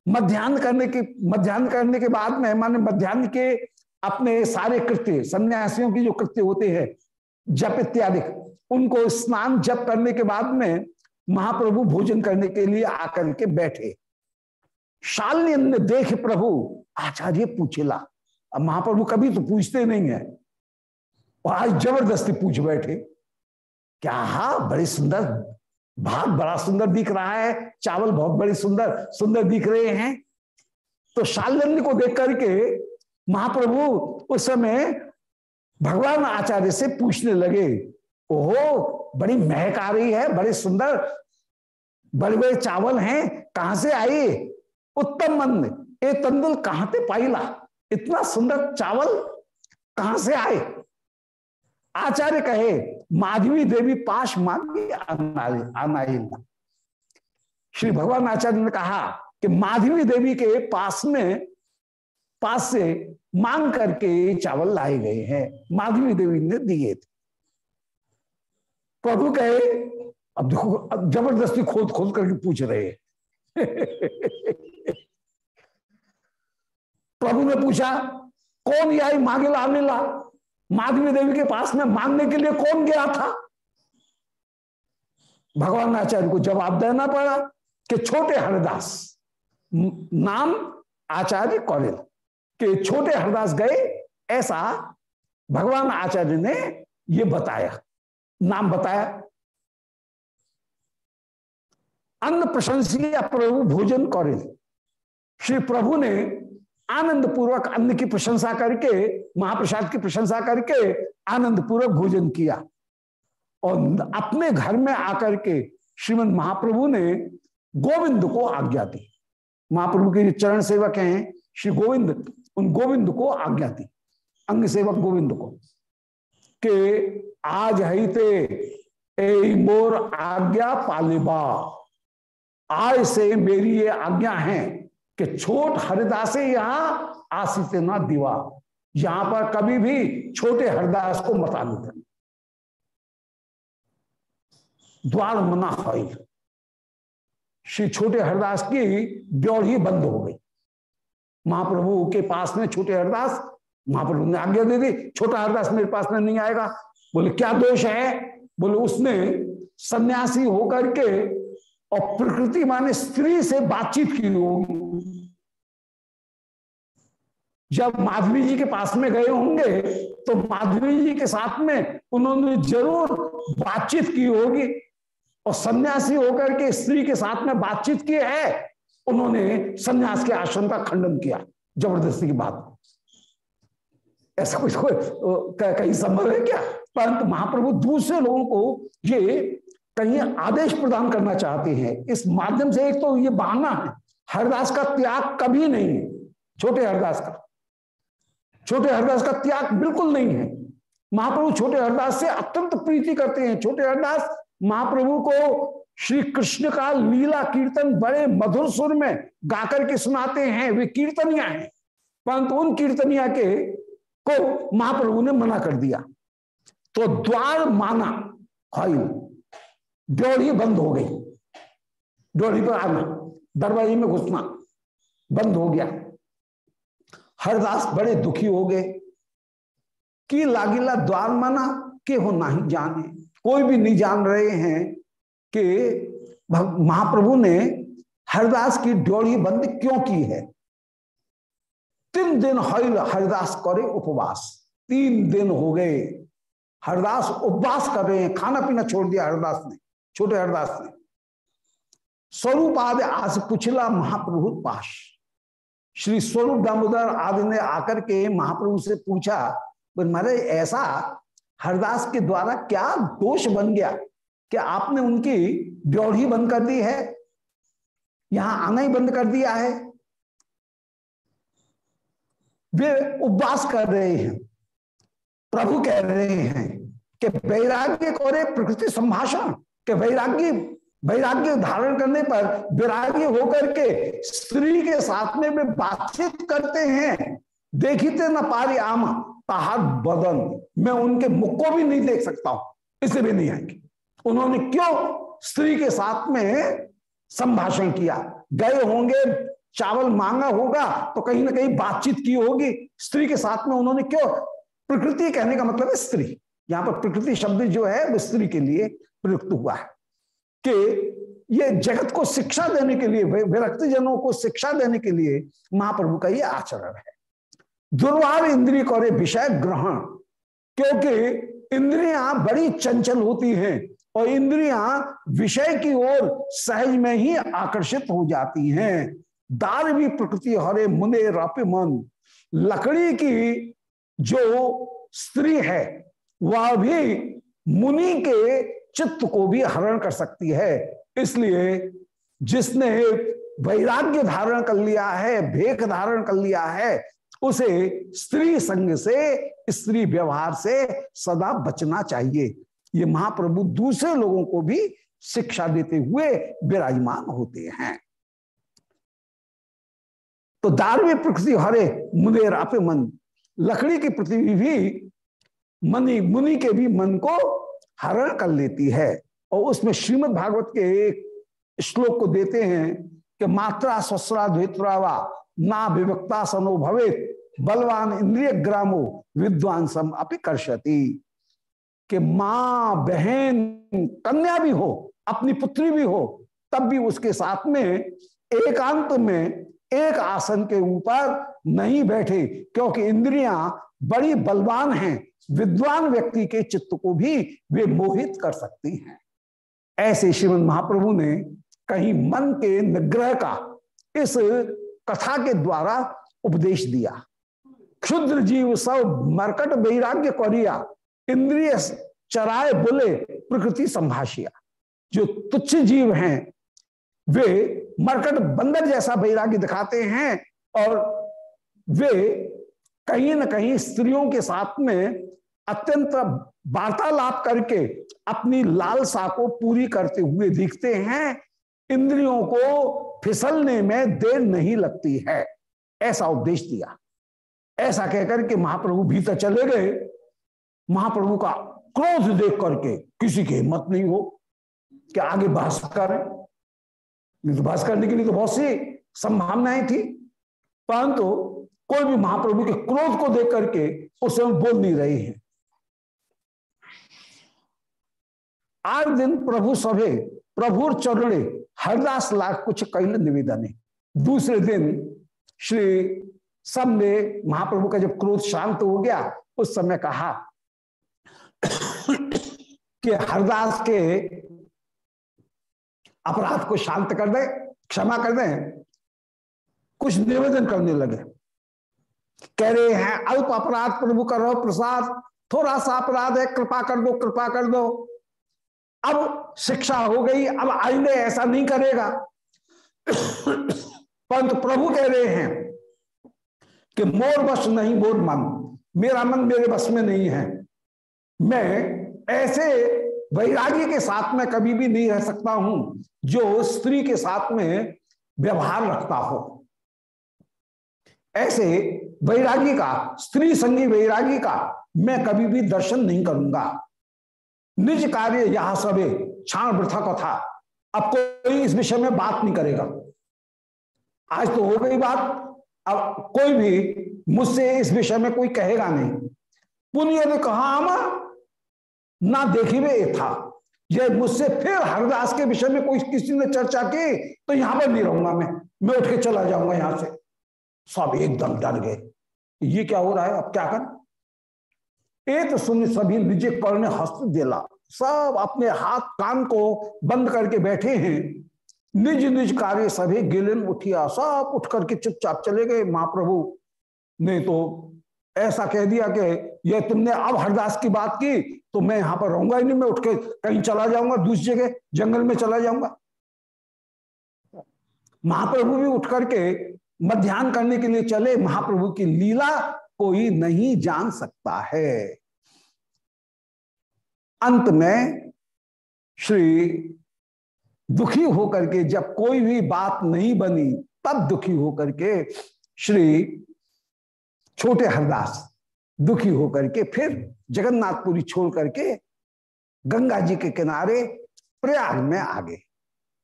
मध्यान्ह करने के, मध्यान्ह करने के बाद में, माने मध्यान्ह के अपने सारे कृत्य, सन्यासियों की जो कृत्य होते हैं, जप इत्यादि, उनको स्नान जप करने के बाद में महाप्रभु भोजन करने के लिए आकर के बैठे। शाल्य देख प्रभु, आचार्य पूछेला अब महाप्रभु कभी तो पूछते नहीं है। और आज ज़बरदस्ती पूछ बैठे। क्या हा, बड़ी सुंदर भात बड़ा सुंदर दिख रहा है। चावल बहुत बड़ी सुंदर सुंदर दिख रहे हैं। तो शाल्यन्य को देख करके महाप्रभु उस समय भगवान आचार्य से पूछने लगे, ओहो, बड़ी महक आ रही है, बड़े सुंदर बड़े बड़े चावल हैं, कहाँ से आए? उत्तम मंद, ए तंदुल कहाँ से पाईला इतना सुंदर चावल कहाँ से आए? आचार्य कहे, माधवी देवी पाश मांगी आनाइला श्री भगवान आचार्य ने कहा कि माधवी देवी के पास में, पास से मांग करके चावल लाए गए हैं। माधवी देवी ने दिए थे। प्रभु कहे, अब देखो, अब ज़बरदस्ती खोद खोद करके पूछ रहे प्रभु ने पूछा, कौन यही मांगे ला ला? माधवी देवी के पास में मांगने के लिए कौन गया था? भगवान आचार्य को जवाब देना पड़ा कि छोटे हरदास नाम आचार्य कौरिल, के छोटे हरदास गए, ऐसा भगवान आचार्य ने ये बताया। नाम बताया। अन्न प्रशंसी प्रभु भोजन कौरिल। श्री प्रभु ने आनंद पूर्वक अन्न की प्रशंसा करके, महाप्रसाद की प्रशंसा करके आनंद पूर्वक भोजन किया। और अपने घर में आकर के श्रीमद महाप्रभु ने गोविंद को आज्ञा दी। महाप्रभु के चरण सेवक हैं, श्री गोविंद, उन गोविंद को आज्ञा दी। अंग सेवक गोविंद को के आज है ते मोर आज्ञा पालिबा। आज से मेरी ये आज्ञा है। कि छोट हरिदासे यहाँ आसित ना दीवा। यहाँ पर कभी भी छोटे हरदास को मत आने देना। द्वार मना फ़ाइल श्री छोटे हरदास की ड्योढ़ी बंद हो गई। महाप्रभु के पास में छोटे हरदास, महाप्रभु ने आज्ञा दे दी, छोटा हरदास मेरे पास में नहीं आएगा। बोले, क्या दोष है? बोले, उसने सन्यासी होकर के और प्रकृति माने स्त्री से बातचीत की होगी। जब माधवी जी के पास में गए होंगे तो माधवी जी के साथ में उन्होंने ज़रूर बातचीत की होगी। और सन्यासी होकर के स्त्री के साथ में बातचीत की है, उन्होंने सन्यास के आश्रम का खंडन किया, ज़बरदस्ती की बात। ऐसा कुछ कहीं संभव है क्या? परंतु महाप्रभु दूसरे लोगों को ये कहीं आदेश प्रदान करना चाहते हैं। इस माध्यम से एक तो ये बहाना है, हरदास का त्याग कभी नहीं है, छोटे हरदास का। छोटे हरदास का त्याग बिल्कुल नहीं है। महाप्रभु छोटे हरदास से अत्यंत प्रीति करते हैं। छोटे हरदास महाप्रभु को श्री कृष्ण का लीला कीर्तन बड़े मधुर सुर में गाकर के सुनाते हैं। वे कीर्तनिया हैं, परंतु उन कीर्तनिया के को महाप्रभु ने मना कर दिया। तो द्वार माना खाई ड्योढ़ी बंद हो गई। ड्योढ़ी पर आना दरवाजे में घुसना, बंद हो गया। हरदास बड़े दुखी हो गए। कि लागिला द्वार माना के हो नहीं जाने। कोई भी नहीं जान रहे हैं कि महाप्रभु ने हरदास की ड्योढ़ी बंद क्यों की है? तीन दिन हरिदास करे उपवास। तीन दिन हो गए। हरदास उपवास कर रहे हैं। खाना पीना छोड़ दिया हरदास ने, छोटे हरदास ने। स्वरूप आदि आज पुछला महाप्रभु पाश। श्री स्वरूप दामोदर आदि ने आकर के महाप्रभु से पूछा महाराज, ऐसा हरदास के द्वारा क्या दोष बन गया? कि आपने उनकी ड्योढ़ी बंद कर दी है? यहाँ आना ही बंद कर दिया है। वे उपवास कर रहे हैं। प्रभु कह रहे हैं कि वैराग्य करे प्रकृति संभाषण, के वैराग्य वैराग्य धारण करने पर वैराग्य होकर के स्त्री के साथ में वे बातचीत करते हैं। देखते न पारी आम, ताहर बदन। मैं उनके मुख को भी नहीं देख सकता हूँ, इसे भी नहीं आएँगे। उन्होंने क्यों स्त्री के साथ में संभाषण किया? गए होंगे, चावल मांगा होगा तो कहीं ना कहीं बातचीत की होगी। स्त्री के साथ में उन्होंने क्यों? प्रकृति कहने का मतलब है स्त्री। यहाँ पर प्रकृति शब्द जो है, वो स्त्री के लिए प्रयुक्त हुआ है। कि ये जगत को शिक्षा देने के लिए विरक्त जनों को शिक्षा देने के लिए महाप्रभु का ये आचरण है। दुर्वार इंद्रिय करे विषय ग्रहण, क्योंकि इंद्रियाँ बड़ी चंचल होती हैं और इंद्रियाँ विषय की ओर सहज में ही आकर्षित हो जाती हैं। दार भी प्रकृति हरे, मुने, रप, मन। लकड़ी की जो स्त्री है, वह भी मुनि के चित्त को भी हरण कर सकती है। इसलिए जिसने वैराग्य धारण कर लिया है भेक धारण कर लिया है, उसे स्त्री संग से, स्त्री व्यवहार से सदा बचना चाहिए। ये महाप्रभु दूसरे लोगों को भी शिक्षा देते हुए विराजमान होते हैं। तो दारवे प्रकृति हरे, मुनेर अपे मन। लकड़ी की पृथ्वी भी, मनी मुनि के भी मन को हरण कर लेती है और उसमें श्रीमद् भागवत के एक श्लोक को देते हैं कि मात्रा स्वस्रा द्वित्रावा, ना विवक्ता सनो भवे बलवान इंद्रिय ग्रामो विद्वान सम अपि कर्षति। कि माँ, बहन, कन्या भी हो, अपनी पुत्री भी हो, तब भी उसके साथ में, एकांत में, एक आसन के ऊपर नहीं बैठे, क्योंकि इंद्रियाँ बड़ी बलवान हैं, विद्वान व्यक्ति के चित्त को भी वे मोहित कर सकती हैं। ऐसे श्रीमद महाप्रभु ने कहीं मन के निग्रह का इस कथा के द्वारा उपदेश दिया। क्षुद्र जीव सब मरकट वैराग्य करिया, इंद्रिय चराए बोले प्रकृति संभाषिया। जो तुच्छ जीव हैं, वे मरकट बंदर जैसा वैराग्य दिखाते हैं और वे कहीं ना कहीं स्त्रियों के साथ में अत्यंत वार्तालाप करके अपनी लालसा को पूरी करते हुए दिखते हैं, इंद्रियों को फिसलने में देर नहीं लगती है। ऐसा उपदेश दिया। ऐसा कहकर के महाप्रभु भीतर चले गए। महाप्रभु का क्रोध देख करके किसी की हिम्मत नहीं हो कि आगे बहस करें नहीं तो बहस करने के लिए तो बहुत सी संभावनाएँ थी। परंतु कोई भी महाप्रभु के क्रोध को देख करके उस समय बोल नहीं रहे हैं। आज दिन प्रभु सभे प्रभुर चरणे, हरदास लाख कुछ कैल निवेदन है। दूसरे दिन श्री सबने महाप्रभु का जब क्रोध शांत हो गया, उस समय कहा कि हरदास के अपराध को शांत कर दे, क्षमा कर दे, कुछ निवेदन करने लगे। कह रहे हैं, अल्प अपराध प्रभु करो प्रसाद थोड़ा सा अपराध है, कृपा कर दो, कृपा कर दो। अब शिक्षा हो गई, अब आईने ऐसा नहीं करेगा। परंतु प्रभु कह रहे हैं कि मोर बस नहीं, मोर मन। मेरा मन मेरे बस में नहीं है। मैं ऐसे वैरागी के साथ में कभी भी नहीं रह सकता हूँ, जो स्त्री के साथ में व्यवहार रखता हो। ऐसे वैरागी का, स्त्री संगी वैरागी का मैं कभी भी दर्शन नहीं करूँगा। निज कार्य यहाँ सबे क्षण वृथा कथा। अब कोई इस विषय में बात नहीं करेगा। आज तो हो गई बात। अब कोई भी मुझसे इस विषय में कोई कहेगा नहीं। पुण्य ने कहा, आमा, ना देखी वे था। ये मुझसे फिर हरदास के विषय में कोई किसी ने चर्चा की तो यहाँ पर नहीं रहूँगा मैं। मैं उठ के चला जाऊँगा यहाँ से। सब एकदम डर गए। ये क्या हो रहा है? अब क्या कर? एक सुन सभी निजे कर्ण हस्त दिला। सब अपने हाथ कान को बंद करके बैठे हैं। निज निज कार्य सभी गिलन उठिया। सब उठ करके चुपचाप चले गए, महाप्रभु। ने तो ऐसा कह दिया कि ये तुमने अब हरदास की बात की तो मैं यहाँ पर रहूँगा ही नहीं, मैं उठ के कहीं चला जाऊँगा, दूसरी जगह, जंगल में चला जाऊँगा। महाप्रभु भी उठ करके मध्यान्ह करने के लिए चले, महाप्रभु की लीला कोई नहीं जान सकता है। अंत में श्री दुखी होकर के जब कोई भी बात नहीं बनी, तब दुखी होकर के श्री छोटे हरदास दुखी होकर के फिर जगन्नाथपुरी छोड़ करके गंगा जी के किनारे प्रयाग में आ गए।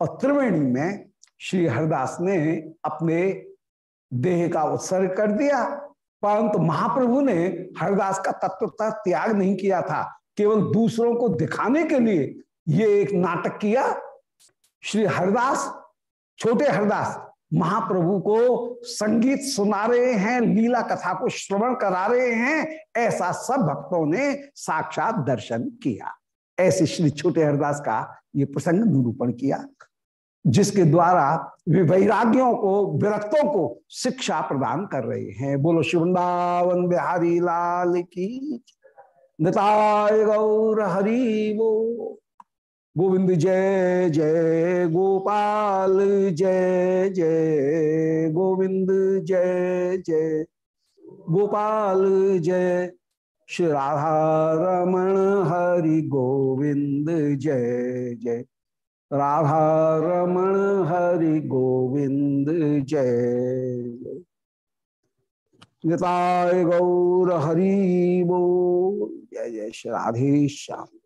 और त्रिवेणी में श्री हरदास ने अपने देह का उत्सर्ग कर दिया, परंतु महाप्रभु ने हरदास का तत्वता त्याग नहीं किया था। केवल दूसरों को दिखाने के लिए ये एक नाटक किया। श्री हरदास, छोटे हरदास, महाप्रभु को संगीत सुना रहे हैं, लीला कथा को श्रवण करा रहे हैं, ऐसा सब भक्तों ने साक्षात दर्शन किया। ऐसे श्री छोटे हरदास का ये प्रसंग निरूपण किया। जिसके द्वारा वैराग्यों को, विरक्तों को शिक्षा प्रदान कर रहे हैं। बोलो शिवृंदावन बिहारी लाल की निताय गौर हरि वो। गोविंद जय जय गोपाल, जय जय गोविंद, जय जय गोपाल, जय श्री राधा रमण हरि गोविंद, जय जय राधा रमण हरि गोविंद जय। निताय गौर हरि जय जय श्री राधे श्याम।